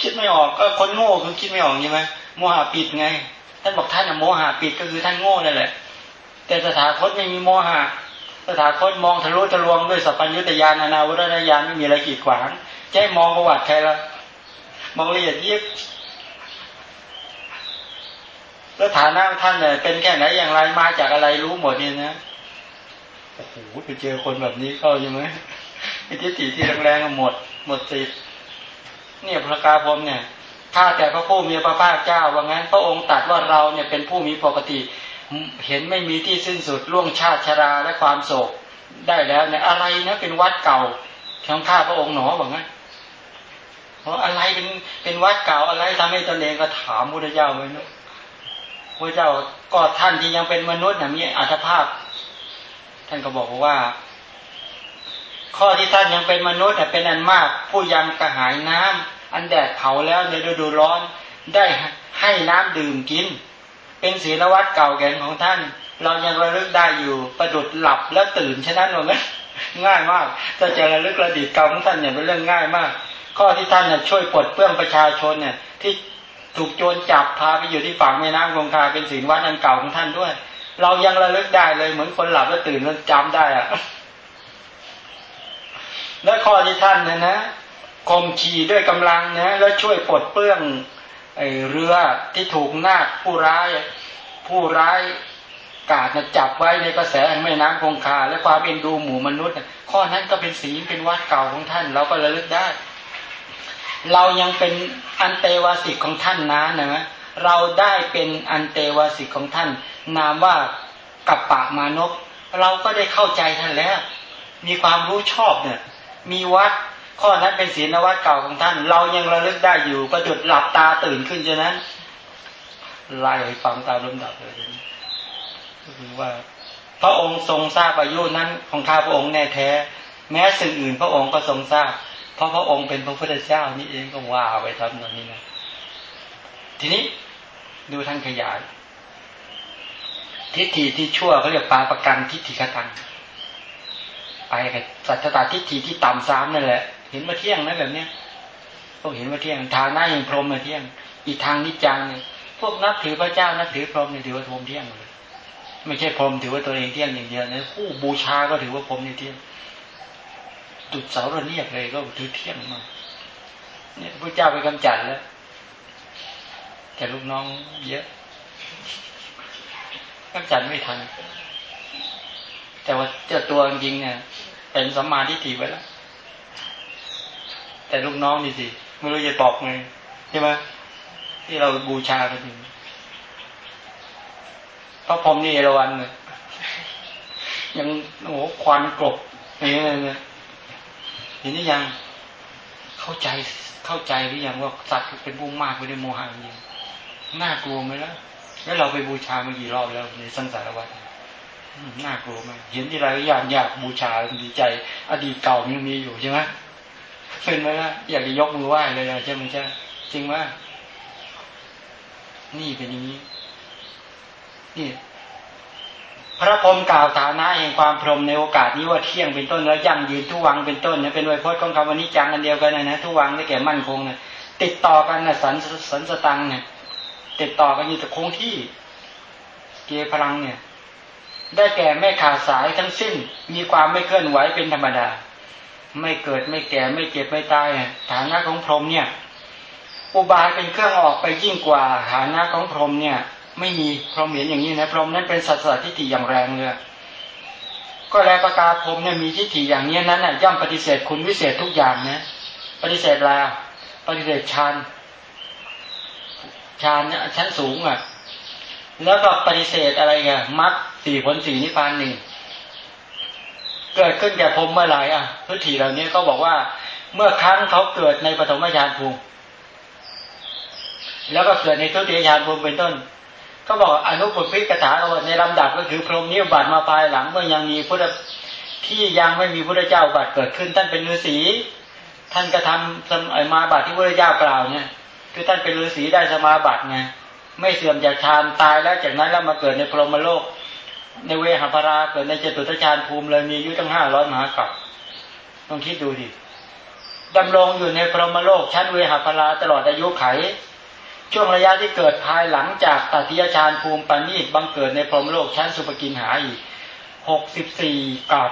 คิดไม่ออกก็คนโง่คือคิดไม่ออกใช่ไหมโมหะปิดไง ท่านบอกท่านโมหะปิดก็คือท่านโง่นั่นแหละ แต่สถาคตไม่มีโมหะสถาคตมองทะลุทะลวงด้วยสัพพัญญุตยานนาวุฒนญาณไม่มีอะไรกีดขวางจะให้มองประวัติใครละ มองละเอียดยิบแล้วฐานะท่านเนี่ยเป็นแค่ไหนอย่างไรมาจากอะไรรู้หมดเนี่ยนะโอ้โหไปเจอคนแบบนี้เข้าใช่ไหมไอ้ทิฏฐิที่แรงๆหมด หมดสิทธิ์เนี่ยพระกาพรมเนี่ยถ้าแต่พระผู้มีพระภาคเจ้าว่างั้น พระองค์ตัดว่าเราเนี่ยเป็นผู้มีปกติ เห็นไม่มีที่สิ้นสุดล่วงชาติชราและความโศก ได้แล้วเนี่ยอะไรนะเป็นวัดเก่าของข้าพระองค์หนอว่างั้น เพราะอะไรเป็นเป็นวัดเก่าอะไรทำให้ตนเองก็ถามพุทธเจ้าไว้นะพระเจ้าก็ท่านที่ยังเป็นมนุษย์นะมีอัตภาพ ท่านก็บอกว่า ข้อที่ท่านยังเป็นมนุษย์เป็นอันมาก ผู้ยังกระหายน้ำอันแดดเผาแล้วในฤดูร้อนได้ให้น้ำดื่มกิน เป็นศีลวัดเก่าแก่ของท่าน เรายังระลึกได้อยู่ประดุดหลับแล้วตื่นฉะนั้นหรอไหมง่ายมากถ้าจะระลึกระดิษเก่าของท่านเนี่ยเป็นเรื่องง่ายมาก ข้อที่ท่านเนี่ยช่วยปลดเปลื้องประชาชนเนี่ยที่ถูกโจรจับพาไปอยู่ที่ฝั่งแม่น้ำคงคาเป็นศีลวัดอันเก่าของท่านด้วย เรายังระลึกได้เลยเหมือนคนหลับแล้วตื่นแล้วจำได้อะและข้อที่ท่านนี่ยนะคมขี่ด้วยกำลังนะแล้วช่วยปลดเปลื้องไอเรือที่ถูกนาคผู้ร้าย ผู้ร้ายกาดจับไว้ในกระแสแม่น้ำคงคา และความเอ็นดูหมู่มนุษย์ ข้อนั้นก็เป็นศีลเป็นวัดเก่าของท่าน เราก็ระลึกได้ เรายังเป็นอันเตวาสิกของท่านนะนะ เราได้เป็นอันเตวาสิกของท่าน นามว่ากับปามานกเราก็ได้เข้าใจท่านแล้ว มีความรู้ชอบเนี่ย มีวัดข้อนั้นเป็นศีลวัดเก่าของท่าน เรายังระลึกได้อยู่ประจุดหลับตาตื่นขึ้นฉะนั้นไล่ฟังตามลำดับเลยคือว่า พระองค์ทรงทราบอายุนั้นของข้าพระองค์แน่แท้ แม้สิ่งอื่นพระองค์ก็ทรงทราบ ราะพระองค์เป็นพระพุทธเจ้านี่เองก็ว่าไว้ทำแบบนี้นะ ทีนี้ดูท่านขยาย ทิฏฐิที่ชั่วเขาเรียกปาประกันทิฏฐิกตังไปกับสัจตตาทิฏฐิที่ต่ำซ้ำนั่นแหละ เห็นว่าเที่ยงนะแบบเนี้ยพวกเห็นว่าเที่ยงทางหน้าอย่างพรหมมาเที่ยง อีกทางนิจังเนี่ยพวกนับถือพระเจ้านับถือพรหมเนี่ยถือว่าพรหมเที่ยงเลยไม่ใช่พรหมถือว่าตัวเองเที่ยงอย่างเดียวนะผู้บูชาก็ถือว่าพรหมเนี่ยเที่ยง จุดเสาระเนียกเลยก็ถือเที่ยงมา เนี่ยพระเจ้าไปกำจัดแล้ว แต่ลูกน้องเยอะกำจัดไม่ทัน แต่ว่าเจ้าตัวจริงเนี่ยเป็นสัมมาทิฏฐิไว้แล้ว แต่ลูกน้องนี่สิไม่รู้จะตอบไงใช่ไหมที่เราบูชากันอยู่พระพรหมนี่เอราวันเลยยังโอ้ควันกรบอย่างนี้เลย เห็นนี่ยัง เข้าใจเข้าใจหรือยังว่าสัตว์เป็นผู้มากไปด้วยโมหะจริงน่ากลัวไหมล่ะแล้วเราไปบูชามากี่รอบแล้วในสังสารวัฏน่ากลัวมากเห็นที่ไรอยากอยากบูชาดีใจ อดีตเก่ายังมีอยู่ใช่ไหมเป็นไหมล่ะอยากจะยกมือไหว้เลยใช่ไหมใช่จริงว่านี่เป็นอย่างนี้นี่ พระพรหมกล่าวฐานะแห่งความพรหมในโอกาสนี้ว่าเที่ยงเป็นต้นแล้วยั่งยืนทุวังเป็นต้นเนี่ยเป็นไวยพจน์ของคำวันนี้จังอันเดียวกันนะนะทุวังได้แก่มั่นคงเนี่ยติดต่อกันนะสันสันสตังเนี่ยติดต่อกันอยู่แต่คงที่เกียพลังเนี่ย ได้แก่ไม่ขาดสายทั้งสิ้น มีความไม่เคลื่อนไหวเป็นธรรมดา ไม่เกิดไม่แก่ไม่เจ็บไม่ตายฐานะของพรหมเนี่ย อุบายเป็นเครื่องออกไปยิ่งกว่าฐานะของพรหมเนี่ย ไม่มีพรหมเห็นอย่างนี้นะพรหมนั้นเป็นสัตว์ทิฏฐิอย่างแรงเลยก็แลประกาศพรหมเนี่ยมีทิฏฐิอย่างนี้นั้นน่ะย่อมปฏิเสธคุณวิเศษทุกอย่างนะปฏิเสธลาปฏิเสธฌานฌานเนี่ยชั้นสูงอะ แล้วก็ปฏิเสธอะไรอะมัดสี่ผลสี่นิพพานหนึ่งเกิดขึ้นแก่พรมเมื่อไหร่อะทุติเหล่านี้เขาบอกว่า เมื่อครั้งเขาเกิดในปฐมฌานภูมิแล้วก็เกิดในทุติยฌานภูมิเป็นต้น ก็บอกอนุปพิกถาในลำดับก็คือพรหมนิบัติมาภายหลังเมื่อยังมีพุทธที่ยังไม่มีพุทธเจ้าบัติเกิดขึ้น ท่านเป็นฤาษีท่านกระทำสมาบัติที่พระเจ้ากล่าวเนี่ยคือท่านเป็นฤาษีได้สมาบัติไงไม่เสื่อมจากฌานตายแล้วจากนั้นแล้วมาเกิดในพรหมโลก ในเวหาภราเกิดในเจตุตฌานภูมิเลยมีอายุตั้งห้าร้อยมหากับต้องคิดดูดิดำรงอยู่ในพรหมโลกชั้นเวหาภราตลอดอายุไข ช่วงระยะที่เกิดภายหลังจากตัติยฌานภูมิปานีตบังเกิดในพรหมโลกชั้นสุปกินหาอีกหกสิบสี่กับ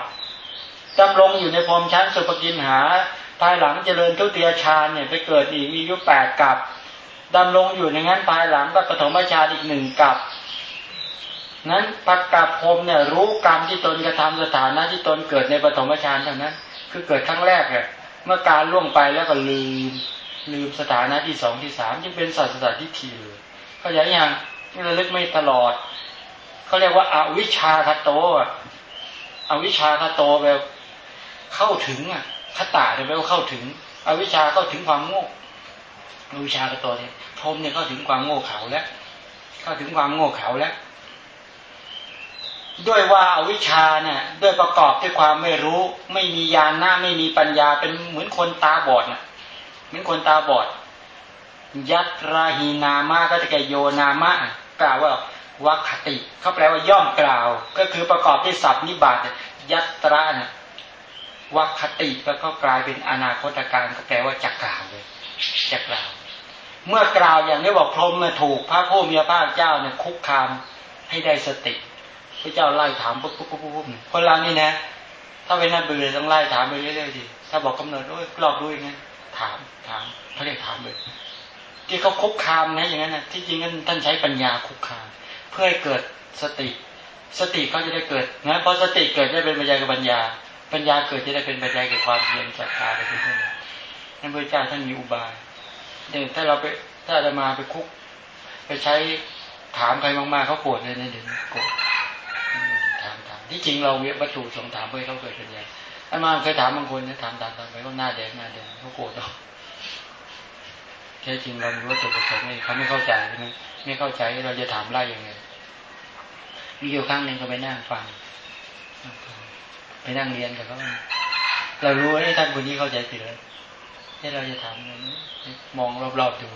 ดำรงอยู่ในพรหมชั้นสุปกินหา ภายหลังเจริญทุติยฌานเนี่ยไปเกิดอีกมีอายุแปดกับดำรงอยู่ในงั้นภายหลังก็ปฐมฌานอีกหนึ่งกับนั้นปักกับพรมเนี่ยรู้กรรมที่ตนกระทำสถานะที่ตนเกิดในปฐมฌานเท่านั้น คือเกิดครั้งแรกเนี่ยเมื่อการล่วงไปแล้วก็ลืม ลืมสถานะที่สองที่สามจึงเป็นสัตว์สัตว์ที่ทีเลยเขาอย่างอย่างระลึกไม่ตลอดเขาเรียกว่าอาวิชาคาโตอะอวิชาคาโตแบบเข้าถึงอะคตาเนี่ยแปลว่าเข้าถึง อวิชาเข้าถึงความโง่อวิชากับตัวเนี่ยพรมเนี่ยเข้าถึงความโง่เขาแล้ว เข้าถึงความโง่เขาแล้วด้วยว่าอาวิชาเนี่ยด้วยประกอบด้วยความไม่รู้ ไม่มีญาณหน้าไม่มีปัญญาเป็นเหมือนคนตาบอดน่ะ เหมือนคนตาบอด ยัตราหีนามะก็จะแกโยนามะกล่าวว่าวัคติเขาแปลว่าย่อมกล่าว ก็คือประกอบด้วยศัพท์นิบาตยัตระนะวัคติแล้วก็กลายเป็นอนาคตการก็แปลว่าจักกล่าวเลยจักกล่าว เมื่อกล่าวอย่างนี้บอกพรหมถูกพระผู้มีพระภาคเจ้าเนี่ยคุกคามให้ได้สติพระเจ้าไล่ถามปุ๊บปุ๊บปุ๊บปุ๊บคนเรานี่นะ ถ้าเป็นนักเบื่อต้องไล่ถามไปเรื่อยๆดิถ้าบอกกำเนิดโอ้ยกรอบด้วยไง ถามถามเขาเรียกถามเลยที่เขาคุกคามนะอย่างนั้นนะที่จริงนั้นท่านใช้ปัญญาคุกคาม เพื่อให้เกิดสติ สติเขาจะได้เกิดนะพอสติเกิดจะเป็นปัญญากับปัญญา ปัญญาเกิดจะได้เป็นปัจจัยแก่ความเพียรศรัทธาอะไรพวกนี้นั่นพระเจ้าท่านมีอุบายเดี๋ยวถ้าเราไปถ้าจะมาไปคุก ไปใช้ถามใครมากๆเขาโกรธเลยนะเดี๋ยวโกรธถามถามที่จริงเราเวียวัตถุส่งถามเพื่อเขาเกิดปัญญา ไอ้มาเคยถามบางคนนะถามถามถามไปก็หน้าแดงหน้าแดงเขาโกรธเราแค่จริงเรามีวัตถุประสงค์เขาไม่เข้าใจใช่ไหมไม่เข้าใจเราจะถามไล่ยังไงมีอยู่ครั้งหนึ่งก็ไปนั่งฟังไปนั่งเรียนกับเขาเรารู้ว่าท่านคนนี้เข้าใจผิดแล้วที่เราจะถามมองรอบๆดู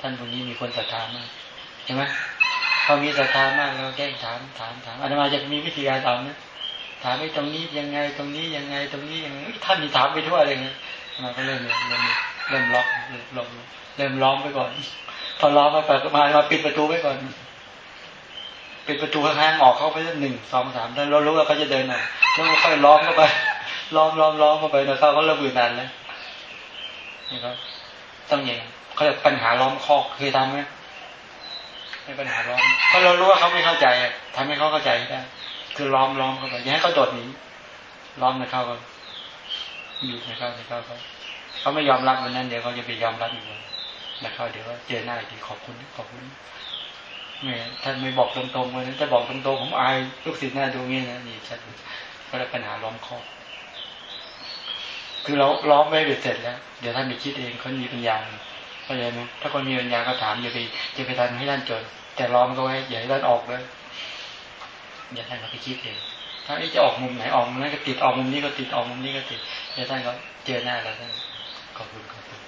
ท่านคนนี้มีคนศรัทธามากใช่ไหมเขามีศรัทธามากเราแก้ถามถามถามอาตมาจะมีวิธีการถามนะ ถามไปตรงนี้ยังไงตรงนี้ยังไงตรงนี้ยังท่านมีถามไปทั่วเลยนะมาก็เริ่มเริ่มเริ่มล็อกเริ่มเริ่มล้อมไปก่อน พอล้อมมาเปิดมามาปิดประตูไว้ก่อน ปิดประตูข้างๆออกเข้าไปหนึ่งสองสามแล้วเรารู้ว่าเขาจะเดินออกแล้วค่อยล้อมเข้าไปล้อมล้อมล้อมเข้าไปนะเขาก็ระเบิดนานแล้วนี่ครับต้องอย่างเขาจะปัญหาล้อมคอกเคยทำไหมไม่ปัญหาล้อมเพราะเรารู้ว่าเขาไม่เข้าใจทำให้เขาเข้าใจได้ คือล้อมล้อมเข้าไปอย่าให้เขาโดดหนีล้อมนะเข้าก็อยู่นะเข้านะเข้าเขาเขาไม่ยอมรับวันนั้นเดี๋ยวเขาจะไปยอมรับอีกวันนะเข้าเดี๋ยวเจอหน้าอีกขอบคุณขอบคุณเนี่ท่านไม่บอกตรงๆวันนั้นจะบอกตรงๆผมอายลูกศิษย์หน้าดูงี้นะนี่ชัดก็เลยปัญหาล้อมคอคือเราล้อมไว้เสร็จแล้ว เดี๋ยวท่านไปคิดเองเขามีปัญญาเข้าใจไหมถ้าคนมีปัญญาก็ถามอย่าไปอย่าไปทำให้ท่านจนแต่ล้อมก็ไว้อย่าให้ท่านออกเลย อย่าท่านก็ไปคิดเองถ้าจะออกมุมไหนออกมุมนั้นก็ติดออกมุมนี้ก็ติดออกมุมนี้ก็ติดเดี๋ยวท่านก็เจอหน้าแล้วท่านขอบคุณขอบคุณ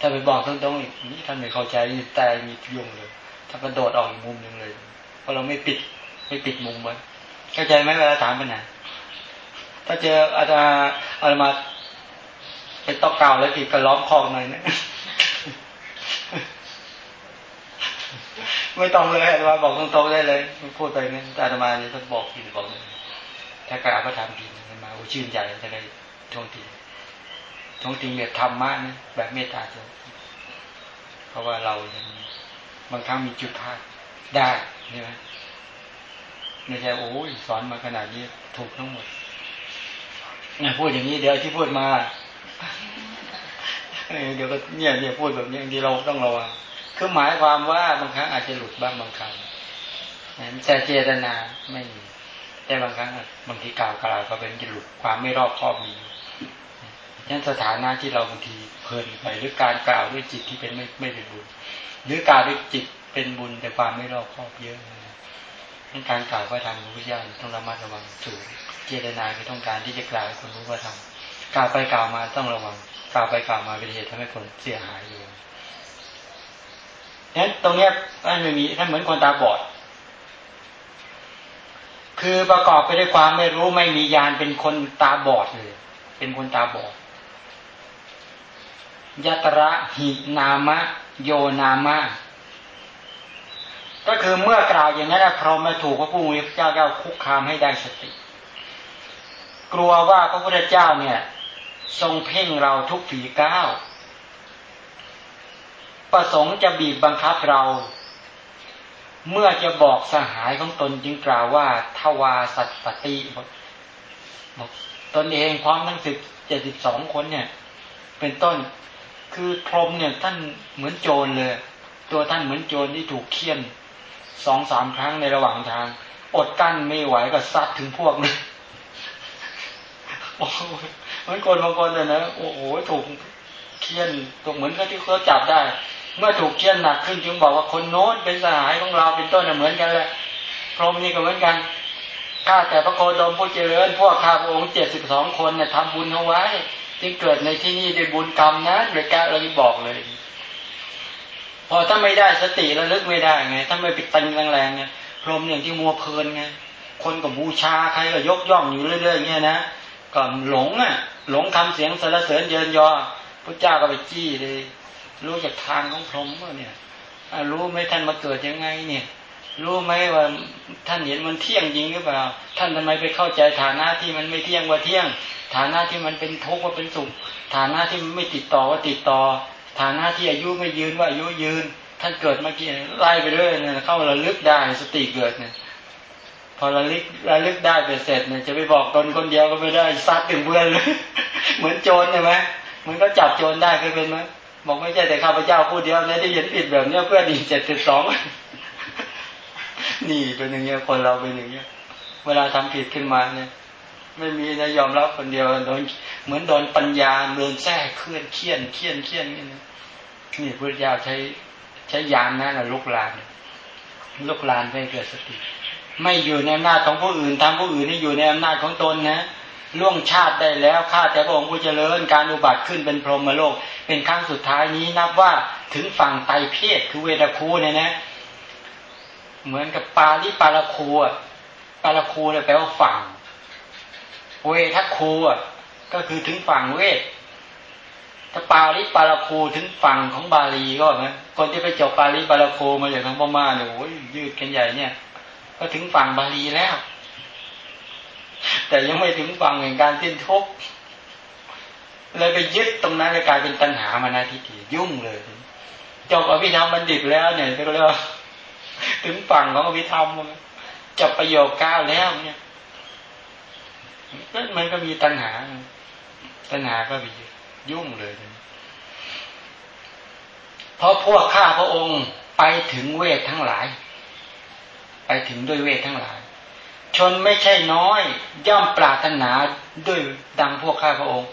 ถ้าไปบอกตรงๆอีกนี่ท่านไม่เข้าใจแต่มียุ่งเลยถ้ากระโดดออกอีกมุมหนึ่งเลยเพราะเราไม่ปิดไม่ปิดมุมไว้เข้าใจไหมเวลาถามปัญหาถ้าเจออาจารย์อามาเป็นตอกเก่าแล้วผิดก็ล้อมคอหน่อยนะ ไม่ต้องเลยอาจารย์บอกตรงๆได้เลยพูดไปนั่นอาตมาเนี่ยต้องบอกผิดบอกเลยถ้ากล่าวก็ทำผิดมาโอ้ชื่นใจจะได้ทงตีทงตีแบบธรรมะนะแบบเมตตาจะเพราะว่าเรายังบางครั้งมีจุดพลาดได้ใช่ไหมไม่ใช่โอ้ยสอนมาขนาดนี้ถูกทั้งหมดพูดอย่างนี้เดี๋ยวที่พูดมาเดี๋ยวก็เนี่ยเนี่ยพูดแบบนี้ที่เราต้องระวัง คือหมายความว่าบางครั้งอาจจะหลุดบ้างบางครั้งแต่เจตนาไม่มีแต่บางครั้งบางทีกล่าวกล่าวก็เป็นหลุดความไม่รอบคอบมีนั้นสถานะที่เราบางทีเพลินไปหรือการกล่าวด้วยจิตที่เป็นไม่ไม่เป็นบุญ หรือกล่าวด้วยจิตเป็นบุญแต่ความไม่รอบคอบเยอะนั้นการกล่าวว่าทำของพุทธเจ้าต้องระมัดระวังสูงเจตนาคือต้องการที่จะกล่าวให้คนรู้ว่าทำกล่าวไปกล่าวมาต้องระวังกล่าวไปกล่าวมาเป็นเหตุทำให้คนเสียหายอยู่ นั้นตรงเนี้ยท่านไม่มีท่านเหมือนคนตาบอด คือประกอบไปด้วยความไม่รู้ไม่มียานเป็นคนตาบอดเลยเป็นคนตาบอดยัตระหินามะ โยนามะ ก็คือเมื่อกล่าวอย่างนั้นพรหมมาถูกพระผู้มีพระเจ้าเจ้าคุกคามให้ได้สติ กลัวว่าพระพุทธเจ้าเนี่ย ทรงเพ่งเราทุกฝีก้าว ประสงค์จะบีบบังคับเรา เมื่อจะบอกสหายของตนจึงกล่าวว่าทวาสัตปฏิบอกตนเองพร้อมทั้งสิบเจ็ดสิบสองคนเนี่ย เป็นต้นคือพรมเนี่ยท่านเหมือนโจรเลย ตัวท่านเหมือนโจรที่ถูกเคี่ยนสองสามครั้งในระหว่างทาง อดกั้นไม่ไหวก็ซัดถึงพวกเลยโอ้เหมือนคนบางคนเลยนะโอ้โหถูกเคี่ยนถูกเหมือนกับที่เขาจับได้ เมื่อถูกเคี่ยนหนักขึ้นจึงบอกว่าคนโน้นเป็นสหายของเราเป็นต้นเหมือนกันแหละพรหมนี่ก็เหมือนกันข้าแต่พระโคดมผู้เจริญ พวกข้าพระองค์เจ็ดสิบสองคนเนี่ยทำบุญเอาไว้จึงเกิดในที่นี่ด้วยบุญกรรมนะเลยแกเราบอกเลย พอถ้าไม่ได้สติระลึกไม่ได้ไง ถ้าไม่ปิดตันแรงๆไงพรหมอย่างที่มัวเพลินไงคนก็บูชาใครก็ยกย่องอยู่เรื่อยๆเงี้ยนะก็หลงอะ หลงคำเสียงสรรเสริญเยินยอพระเจ้าก็ไปจี้เลย รู้จากทางของพรหมเนี่ยรู้ไหมท่านมาเกิดยังไงเนี่ย รู้ไหมว่าท่านเห็นมันเที่ยงจริงหรือเปล่า ท่านทำไมไปเข้าใจฐานะที่มันไม่เที่ยงว่าเที่ยง ฐานะที่มันเป็นทุกข์ว่าเป็นสุข ฐานะที่มันไม่ติดต่อว่าติดต่อ ฐานะที่อายุไม่ยืนว่าอายุยืน ท่านเกิดเมื่อกี้ไล่ไปเรื่อยเนี่ยเข้าระลึกได้สติเกิดเนี่ยพอระลึกระลึกได้ไปเสร็จเนี่ยจะไปบอกตนคนเดียวก็ไม่ได้ซัดถึงเพื่อนเลยเหมือนโจรใช่ไหมมันก็จับโจรได้เคยเป็นไหม บอกไม่ใช่แต่ข้าพเจ้าผู้เดียวนะที่เห็นผิดแบบเนี้ยเพื่อนอีกเจ็ดสิบสองนี่เป็นอย่างเงี้ยคนเราเป็นอย่างเงี้ย เวลาทำผิดขึ้นมาเนี่ย ไม่มีนะยอมรับคนเดียวโดนเหมือนโดนปัญญาเดินแท้เคลื่อนเคี่ยนเคี่ยนเคี่ยนนี่นะนี่พุทธเจ้าใช้ใช้ยานนั่นแหละลุกลานลุกลานให้เกิดสติ ไม่อยู่ในอำนาจของผู้อื่นทำผู้อื่นนี่อยู่ในอำนาจของตนนะ ล่วงชาติได้แล้วข้าแต่พระองค์ผู้เจริญการอุบัติขึ้นเป็นพรหมโลก เป็นครั้งสุดท้ายนี้นับว่าถึงฝั่งไตเพศคือเวทคูเนี่ยนะ เหมือนกับปาลิปาลคูปาลคูเนี่ยแปลว่าฝั่ง เวทัคคูอะก็คือถึงฝั่งเวทถ้าปาลิปาลคูถึงฝั่งของบาลีก็นะคนที่ไปจบปาลิปาลคูมาจากทางพม่าเนี่ยโอ้ยยืดกันใหญ่เนี่ย ก็ถึงฝั่งบาลีแล้ว แต่ยังไม่ถึงฝั่งแห่งการสิ้นทุกข์เลยไปยึดตรงนั้นกลายเป็นตัณหามานาทิฏฐิยุ่งเลยจบอภิธรรมบัณฑิตแล้วเนี่ยก็เรียกถึงฝั่งของอภิธรรมจบประโยคเก้าแล้วเนี่ยนั่นมันก็มีตัณหา ตัณหาก็มียุ่งเลยเพราะพวกข้าพระองค์ไปถึงเวททั้งหลาย ไปถึงด้วยเวททั้งหลาย ชนไม่ใช่น้อย ย่อมปรารถนาด้วยดังพวกข้าพระองค์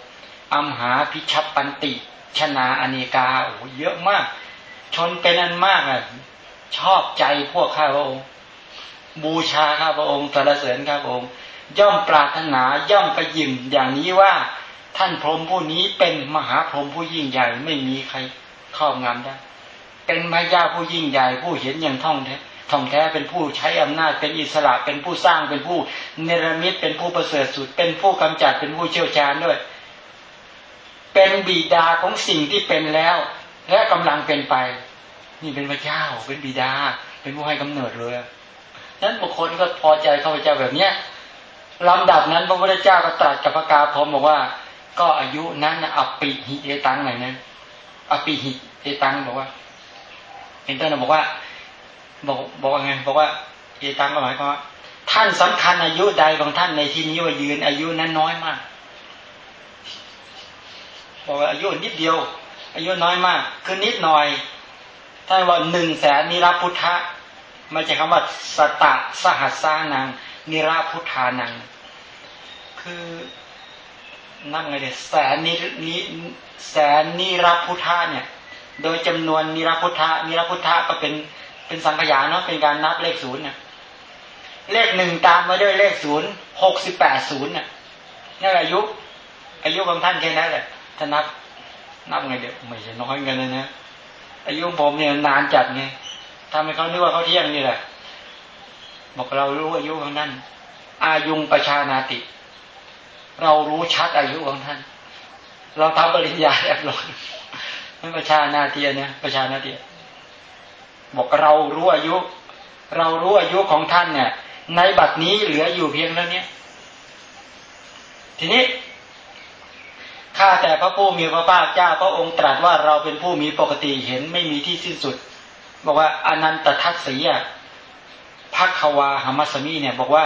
อัมหาพิชัปปันติ ชนาอเนกาโอ้เยอะมาก ชนเป็นอันมากอะชอบใจพวกข้าพระองค์ บูชาข้าพระองค์สรรเสริญข้าพระองค์ ย่อมปรารถนาย่อมกระยิมอย่างนี้ว่าท่านพรหมผู้นี้เป็นมหาพรหมผู้ยิ่งใหญ่ไม่มีใครครอบงำได้ เป็นพระเจ้าผู้ยิ่งใหญ่ผู้เห็นอย่างท่องแท้ ท่องแท้เป็นผู้ใช้อำนาจเป็นอิสระเป็นผู้สร้างเป็นผู้เนรมิตเป็นผู้ประเสริฐสุด เป็นผู้กำจัดเป็นผู้เชี่ยวชาญด้วย เป็นบิดาของสิ่งที่เป็นแล้ว และกำลังเป็นไป นี่เป็นพระเจ้า เป็นบิดา เป็นผู้ให้กำเนิดเลยนั้นบุคคลก็พอใจข้าพเจ้าแบบเนี้ยลำดับนั้นพระพุทธเจ้าก็ตรัสกับพระกาพรมบอกว่า ก็อายุนั้นอัปปิหิเอตังไหนนะอปิหิเอตังบอกว่าเห็นต้นบอกว่า บอกบอกไงบอกว่าเอตังก็หมายความว่าท่านสำคัญอายุใดของท่านในที่นี้ว่ายืนอายุนั้นน้อยมากบอกว่าอายุนิดเดียว อายุน้อยมาก คือนิดหน่อยท่านว่าหนึ่งแสนนิรพุทธะม่ใช่คำว่าสตะสหัสานังนิราพุทธานัง คือนั่งไงเดียแสนนินิแสนนิราพุทธาเนี่ย โดยจำนวนนิราพุทธานิราพุทธาก็เป็น เป็นสังขยาเนาะเป็นการนับเลขศูนย์เนี่ยเลขหนึ่งตามมาด้วยเลขศูนย์หกสิบแปดศูนย์เนี่ยนี่อายุ อายุของท่านแค่นั้นแหละถ้านับ นับไงเดี๋ยวไม่ใช่น้อยเงินเลยนะอายุผมเนี่ยนานจัดไงทำให้เขานึกว่าเขาเที่ยงนี่แหละ บอกเรารู้อายุของท่านอายุงประชานาติ เรารู้ชัดอายุของท่าน เราทำปริญญาเรียบร้อยไม่ประชานาเตียเนี่ยประชานาเตีย บอกเรารู้อายุ เรารู้อายุของท่านเนี่ย ในบัดนี้เหลืออยู่เพียงเท่านี้ทีนี้ข้าแต่พระผู้มีพระภาคเจ้าพระองค์ตรัสว่าเราเป็นผู้มีปกติเห็นไม่มีที่สิ้นสุด บอกว่าอนันตทัศสียพักควาหามัสมีเนี่ย บอกว่า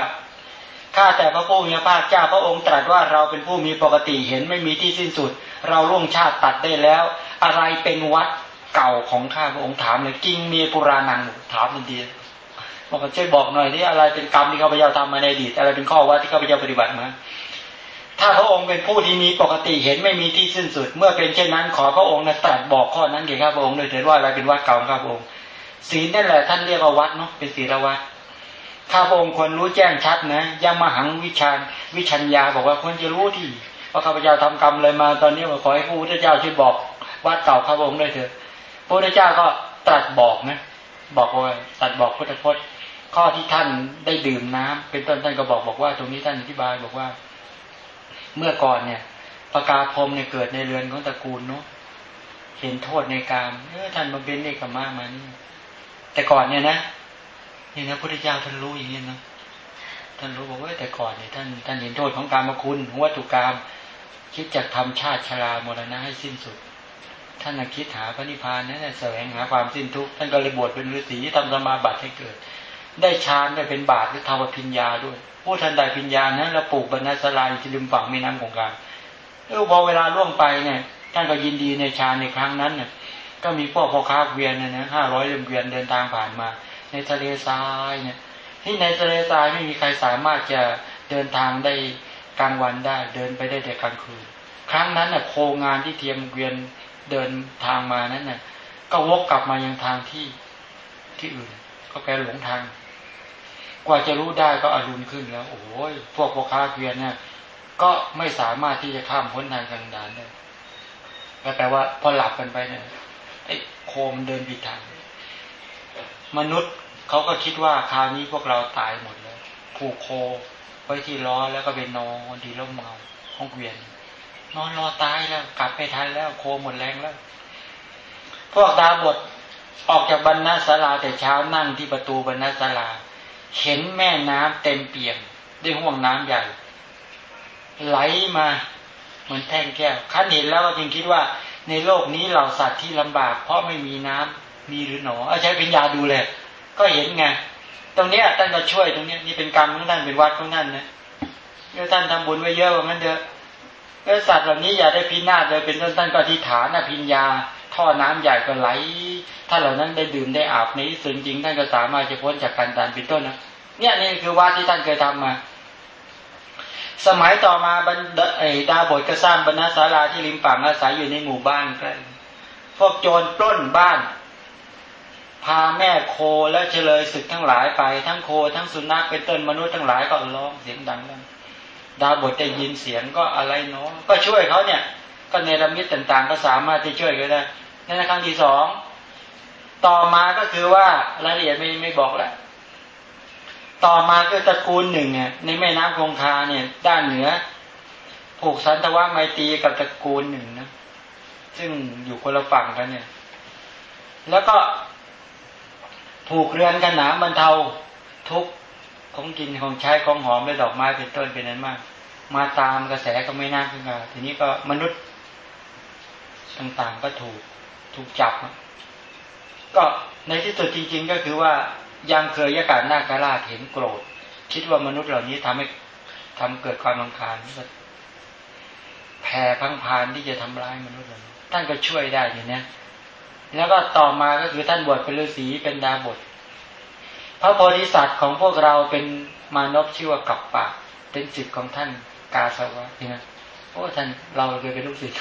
ข้าแต่พระผู้มีพระภาคเจ้าพระองค์ตรัสว่าเราเป็นผู้มีปกติเห็นไม่มีที่สิ้นสุด เราล่วงชาติตัดได้แล้ว อะไรเป็นวัด เก่าของข้าพระองค์ถามเลยกิงมีปุรานังถามทันทีบอกช่วยบอกหน่อยที่อะไรเป็นกรรมที่ข้าพเจ้าทำมาในอดีตอะไรเป็นข้อวัดที่ข้าพเจ้าปฏิบัติมาถ้าพระองค์เป็นผู้ที่มีปกติเห็นไม่มีที่สิ้นสุด เมื่อเป็นเช่นนั้น ขอพระองค์นะตรัสบอกข้อนั้นแก่ข้าพระองค์โดยเถิดว่าอะไรเป็นวัดเก่าข้าพระองค์ศีลนั่นแหละท่านเรียกว่าวัดเนาะเป็นศีลวัดข้าพระองค์ควรรู้แจ้งชัดนะยังมหังวิชานวิชัญญาบอกว่าควรจะรู้ที่ว่าข้าพเจ้าทำกรรมเลยมาตอนนี้ขอให้พระพุทธเจ้าช่วยบอกวัดเก่าข้าพระองค์ด้วยเถิด พระพุทธเจ้าก็ตรัสบอกนะบอกว่าตรัสบอกพุทธพจน์ ข้อที่ท่านได้ดื่มน้ำเป็นต้นท่านก็บอกบอกว่า ตรงนี้ท่านอธิบายบอกว่า เมื่อก่อนเนี่ยปากาพรมเนี่ยเกิดในเรือนของตระกูลเนาะเห็นโทษในการเออท่านมาเป็นเอกมามานี่แต่ก่อนเนี่ยนะนี่นะพระพุทธเจ้าท่านรู้อย่างนี้นะท่านรู้บอกว่าแต่ก่อนเนี่ยท่านท่านเห็นโทษของการมาคุณของวัตถุกรรมคิดจะทำชาติชรามรณะให้สิ้นสุด ท่านคิดหาพระนิพพานนั่นแหละแสวงหาความสิ้นทุกข์ท่านก็เลยบวชเป็นฤาษีทำสมาบัติให้เกิด ได้ฌานได้เป็นบาตรหรือทวพิญญาด้วยผู้ทันใดพิญญานั้นเราปลูกบรรณสลายที่ริมฝั่งแม่น้ำคงคาแล้วพอเวลาล่วงไปเนี่ยท่านก็ยินดีในฌานในครั้งนั้นเนี่ยก็มีพวกพ่อค้าเวียนเนี่ยนะห้าร้อยเรืมเวียนเดินทางผ่านมา ในทะเลทรายเนี่ยที่ในทะเลทรายไม่มีใครสามารถจะเดินทางได้กลางวันได้เดินไปได้แต่กลางคืน ครั้งนั้นเนี่ยโคงานที่เทียมเวียน เดินทางมานั้นเนี่ยก็วกกลับมายังทางที่ที่อื่น ก็แปลหลงทาง กว่าจะรู้ได้ก็อรุณขึ้นแล้ว โอ้ยพวกพ่อค้าเกวียนเนี่ย ก็ไม่สามารถที่จะข้ามพ้นทางกันดานได้ก็แปลว่าพอหลับกันไปเนี่ยไอ้โคมเดินผิดทาง มนุษย์เขาก็คิดว่าคราวนี้พวกเราตายหมดแล้วผูกโคไว้ที่ล้อแล้วก็ไปนอนดีร่มเงาห้องเกวียน นอนรอตายแล้วกลับไปทันแล้วโคหมดแรงแล้ว พวกดาบทออกจากบรรณาศาลาแต่เช้านั่งที่ประตูบรรณาศาลา เห็นแม่น้ำเต็มเปี่ยมด้วยห่วงน้ำใหญ่ ไหลมาเหมือนแท่งแก้วขั้นเห็นแล้วก็จึงคิดว่า ในโลกนี้เราสัตว์ที่ลำบาก เพราะไม่มีน้ำมีหรือหนอเอาใช้ปัญญาดูเลยก็เห็นไงตรงเนี้ยท่านก็ช่วยตรงเนี้ยนี่เป็นกรรมของท่านเป็นวัดของท่านนะเมื่อท่านทำบุญไว้เยอะว่างั้นเถอะ สัตว์เหล่านี้อย่าได้พินาศเลยเป็นต้นท่านก็อธิษฐานอภิญญา ท่อน้ำใหญ่ก็ไหลถ้าเหล่านั้นได้ดื่มได้อาบในส่วนจริงท่านก็สามารถจะพ้นจากการตานเป็นต้นนะเนี่ยนี่คือวัดที่ท่านเคยทำมา สมัยต่อมาบรรดาดาบทก็สร้างบรรณศาลาที่ริมฝั่งอาศัยอยู่ในหมู่บ้านใกล้พวกโจรปล้นบ้าน พาแม่โคและเฉลยศึกทั้งหลายไปทั้งโคทั้งสุนัขเป็นต้นมนุษย์ทั้งหลายก็ร้องเสียงดังแล้ว ดาบทได้ยินเสียงก็อะไรเนาะก็ช่วยเขาเนี่ย ก็เนรมิตต่างๆ ก็สามารถที่ช่วยกันได้ในครั้งที่สองต่อมาก็คือว่ารายละเอียดไม่ไม่บอกแล้วต่อมาก็ตระกูลหนึ่งเนี่ยในแม่น้ำคงคาเนี่ย ด้านเหนือผูกสันตวะไมตรีกับตระกูลหนึ่งนะซึ่งอยู่คนละฝั่งกันเนี่ย แล้วก็ผูกเรือนกันหนาบรรเทาทุกข ของกินของใช้ของหอมและดอกไม้เป็นต้นเป็นนั้นมาก มาตามกระแสก็ไม่น่าขึ้นมาทีนี้ก็มนุษย์ต่างๆก็ถูกถูกจับ ก็ในที่สุดจริง ๆ ก็คือว่ายังเคยยากาศหน้ากาลาเห็นโกรธ คิดว่ามนุษย์เหล่านี้ทำให้ทำเกิดความรังคาญแผ่พังพานที่จะทำร้ายมนุษย์เลยท่านก็ช่วยได้อย่างนี้แล้วก็ต่อมาก็คือท่านบวชเป็นฤาษีเป็นดาบท พระโพธิสัตว์ของพวกเราเป็นมานพชื่อว่ากับปะเป็นสิทธิ์ของท่านกาสวะใช่ไหมโอ้ท่านเราเคยเป็นลูกศิษย์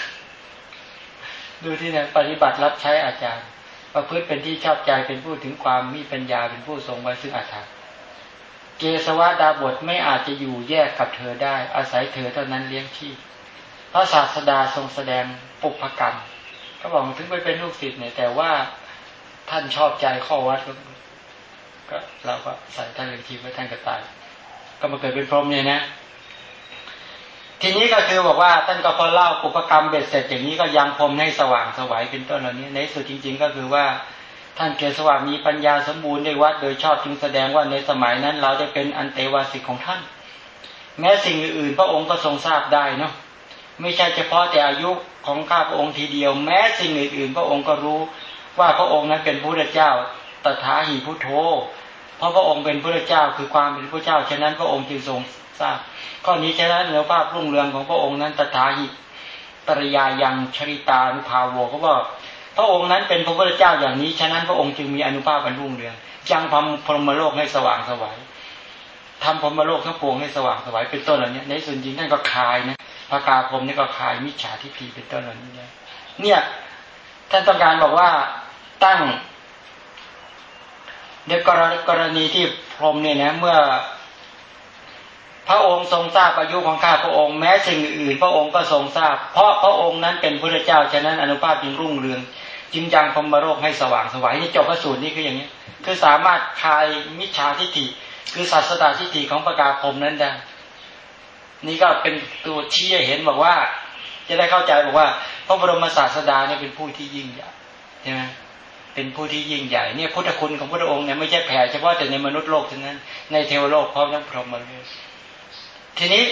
ดูที่เนี่ยปฏิบัติรับใช้อาจารย์ ประพฤติเป็นที่ชอบใจเป็นผู้ถึงความมีปัญญาเป็นผู้ทรงไว้ซึ่งอัตถะเกสวะดาบทไม่อาจจะอยู่แยกกับเธอได้ อาศัยเธอเท่านั้นเลี้ยงชีพพระศาสดาทรงแสดงปุพกรรมก็บอกถึงไปเป็นลูกศิษย์เนี่ยแต่ว่าท่านชอบใจข้อวัด ก็เราก็ใส่ท่านเลยงชีพไว้ท่านก็ตาย ก็มาเกิดเป็นพรหมเนี่ยนะ ทีนี้ก็คือบอกว่าท่านก็พอเล่าปุพกรรมเบ็ดเสร็จอย่างนี้ก็ยังพรมให้สว่างสวัยเป็นต้นเหล่านี้ในสุดจริง ๆ ก็คือว่าท่านเกศวามีปัญญาสมบูรณ์ในวัดโดยชอบจึงแสดงว่าในสมัยนั้น เราได้เป็นอันเตวาสิกของท่าน แม้สิ่งอื่นพระองค์ก็ทรงทราบได้เนาะไม่ใช่เฉพาะแต่อายุของข้าพระองค์ทีเดียว แม้สิ่งอื่นๆ พระองค์ก็รู้ว่าพระองค์นั้นเป็นพระเจ้าตถาหิพุทโธ เพราะพระองค์เป็นพระเจ้าคือความเป็นพระเจ้า ฉะนั้นพระองค์จึงทรงทราบข้อนี้ฉะนั้นเหนือภาพรุ่งเรืองของพระองค์นั้นตถาหิตรยายังชริตานุภาโวเขาบอกพระองค์นั้นเป็นพระพุทธเจ้าอย่างนี้ ฉะนั้นพระองค์จึงมีอนุภาพบรรลุเรืองยังทำพรหมโลกให้สว่างสวยทำพรหมโลกทั้งปวงให้สว่างสวยเป็นต้นเหล่านี้ในส่วนจริงท่านก็คลายนะพระกาพรมนี่ก็คลายมิจฉาทิฏฐิเป็นต้นเหล่านี้เนี่ยเนี่ยท่านต้องการบอกว่าตั้ง ในกรณีที่พรหมเนี่ยนะเมื่อ พระองค์ทรงทราบอายุของข้าพระองค์แม้สิ่งอื่นพระองค์ก็ทรงทราบ เพราะพระองค์นั้นเป็นพระเจ้าฉะนั้นอนุภาพจึงรุ่งเรืองจึงจังพรมโรคให้สว่างสวัยนี่จบพระสูตรนี่คืออย่างนี้ คือสามารถคลายมิจฉาทิฏฐิคือสัสตาทิฏฐิของประกาศพรมนั้นได้นี่ก็เป็นตัวชี้เห็นบอกว่า จะได้เข้าใจบอกว่า พระบรมศาสดาเนี่ยเป็นผู้ที่ยิ่งใหญ่ใช่ไหม เป็นผู้ที่ยิ่งใหญ่เนี่ยพุทธคุณของพระองค์เนี่ยไม่ใช่แผ่เฉพาะแต่ในมนุษย์โลกเท่านั้น ในเทวโลกพร้อมทั้งพรหมโลกทีนี้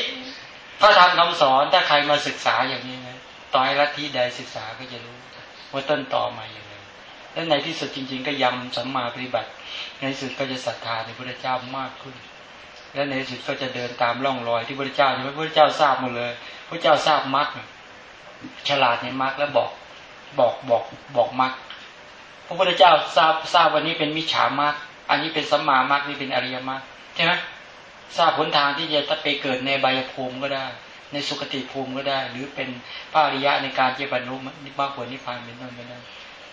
พระธรรมคำสอนถ้าใครมาศึกษาอย่างนี้นะต่อให้ลัทธิใดศึกษาก็จะรู้ว่าต้นต่อมาอย่างไรและในที่สุดจริง ๆ ก็ยำสัมมาปฏิบัติ ในสุดก็จะศรัทธาในพระเจ้ามากขึ้น และในสุดก็จะเดินตามร่องรอยที่พระเจ้าที่พระเจ้าทราบหมดเลยพระเจ้าทราบมรรคฉลาดในมรรคแล้วบอกบอกบอกบอกมรรค พระพุทธเจ้าทราบทราบวันนี้เป็นมิจฉามรรคอันนี้เป็นสัมมามรรคนี่เป็นอริยมรรคใช่ไหมทราบผลทางที่จะไปเกิดในใบภูมิก็ได้ ในสุคติภูมิก็ได้ หรือเป็นพระอริยะในการเจะบรรลุนิพพานนิพพานเป็นต้นก็ได้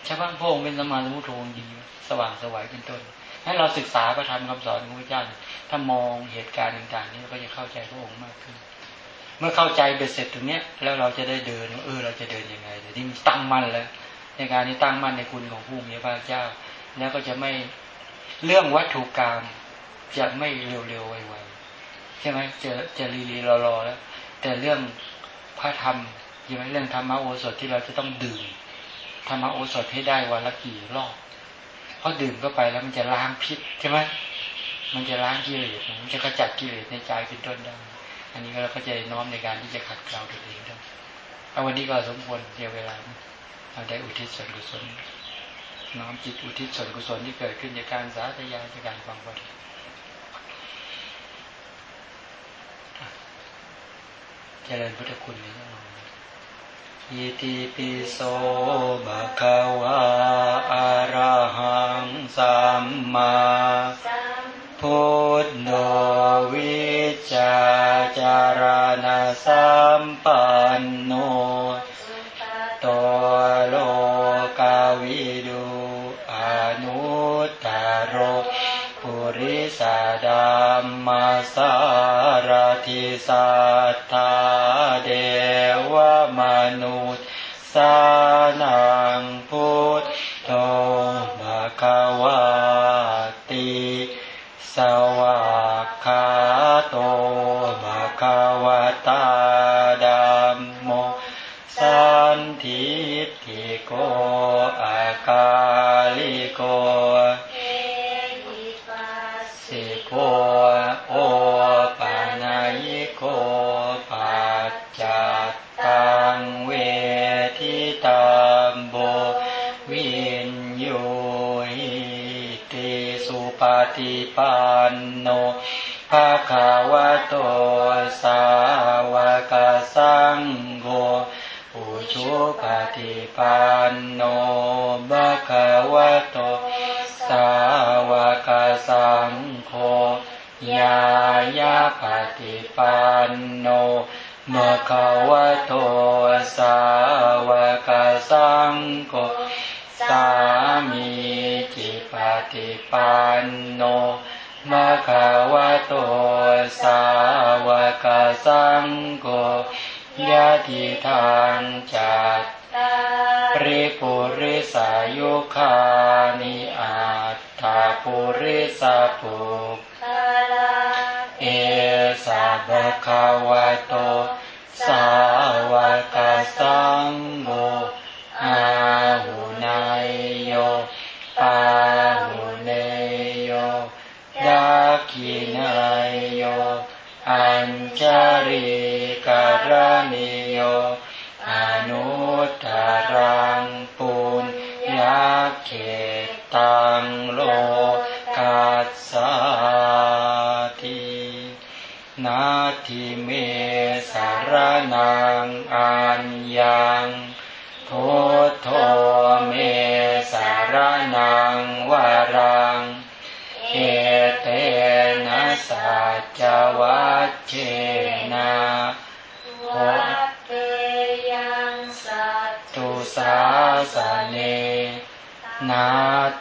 ใช่ไหมพระองค์เป็นสมาสมุทโธดีสว่างสวัยเป็นต้นให้เราศึกษาประธรรมคำสอนของพระเจ้าถ้ามองเหตุการณ์ต่างๆ นี้ก็จะเข้าใจพระองค์มากขึ้น เมื่อเข้าใจเบ็ดเสร็จตรงนี้แล้วเราจะได้เดินเออเราจะเดินยังไงเดี๋ยวนี้ตั้งมั่นแล้ว ในการนี้ตั้งมั่นในคุณของผู้มีพระเจ้า แล้วก็จะไม่เรื่องวัตถุกรรมจะไม่เร็วๆไวๆใช่ไหมจะจะรีๆรอๆแล้ว แต่เรื่องพระธรรมใช่ไหมเรื่องธรรมโอสถที่เราจะต้องดื่มธรรมโอสถให้ได้วันละกี่รอบเพราะดื่มเข้าไปแล้วมันจะล้างพิษใช่ไหมมันจะล้างกิเลสมันจะขจัดกิเลสในใจเป็นต้นได้อันนี้เราก็จะน้อมในการที่จะขัดเกลาตัวเองด้เอาวันนี้ก็สมควรเดียวเวลา เราได้อุทิศส่วนกุศลน้อมจิตอุทิศส่วนกุศลที่เกิดขึ้นจากการสาธยายจากการฟังบทเจริญพุทธคุณนี้อิติปิโสบะคะวะอะระหังสัมมาพุทโธวิจาจารณสัมปันโน สารทิสัทธาเดวมนุษย์สานา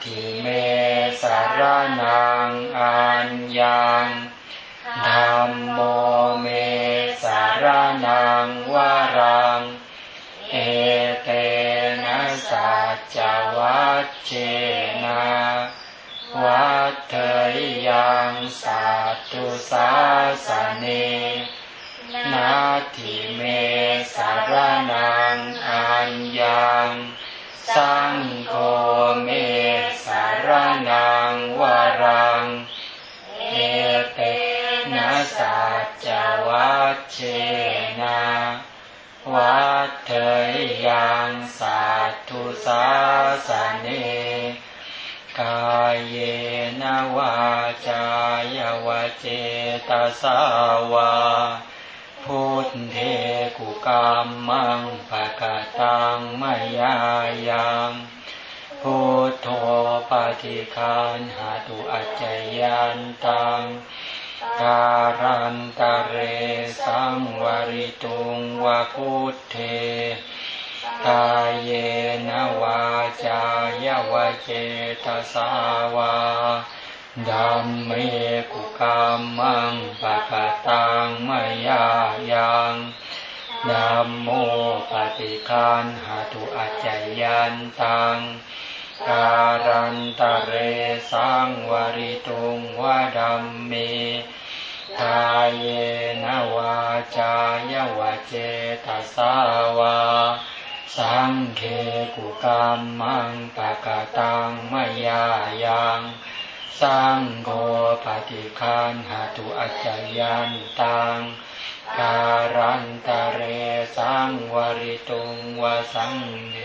ทิเมสารนังอัญญังธรรมโมเมสารนังวารัง เอเตนะสัจวัชเชนะวัฏเถยยังสัตตุสาสเนนาทิเมสารนังอัญญัง สังโฆเมสารนังวรัง เอเตนะสัจวัชเชนะวัฏเถยยังสัตตุสาสเนกายเยนวาจายวเจตสาวา พุทเทกุกรรมังปะกตังมยายังพุทโธปฏิคันหาตุอัจจยันตังการันตะเรสังวริตุงวะพุทเทกายเยนวาจายวเจตสาวา ดัมเมกุกรรมังปะกตังมยายังดัมโมปฏิคันหาตุอัจจยันตังการันตะเรสังวริตุงวะดัมเมทายเยนวาจายวเจตสาวาสังเคกุกรรมังปะกตังมยายัง สังโฆปฏิคันหาตุอัจจยันตังการันตะเรสังวริตุงวสังเน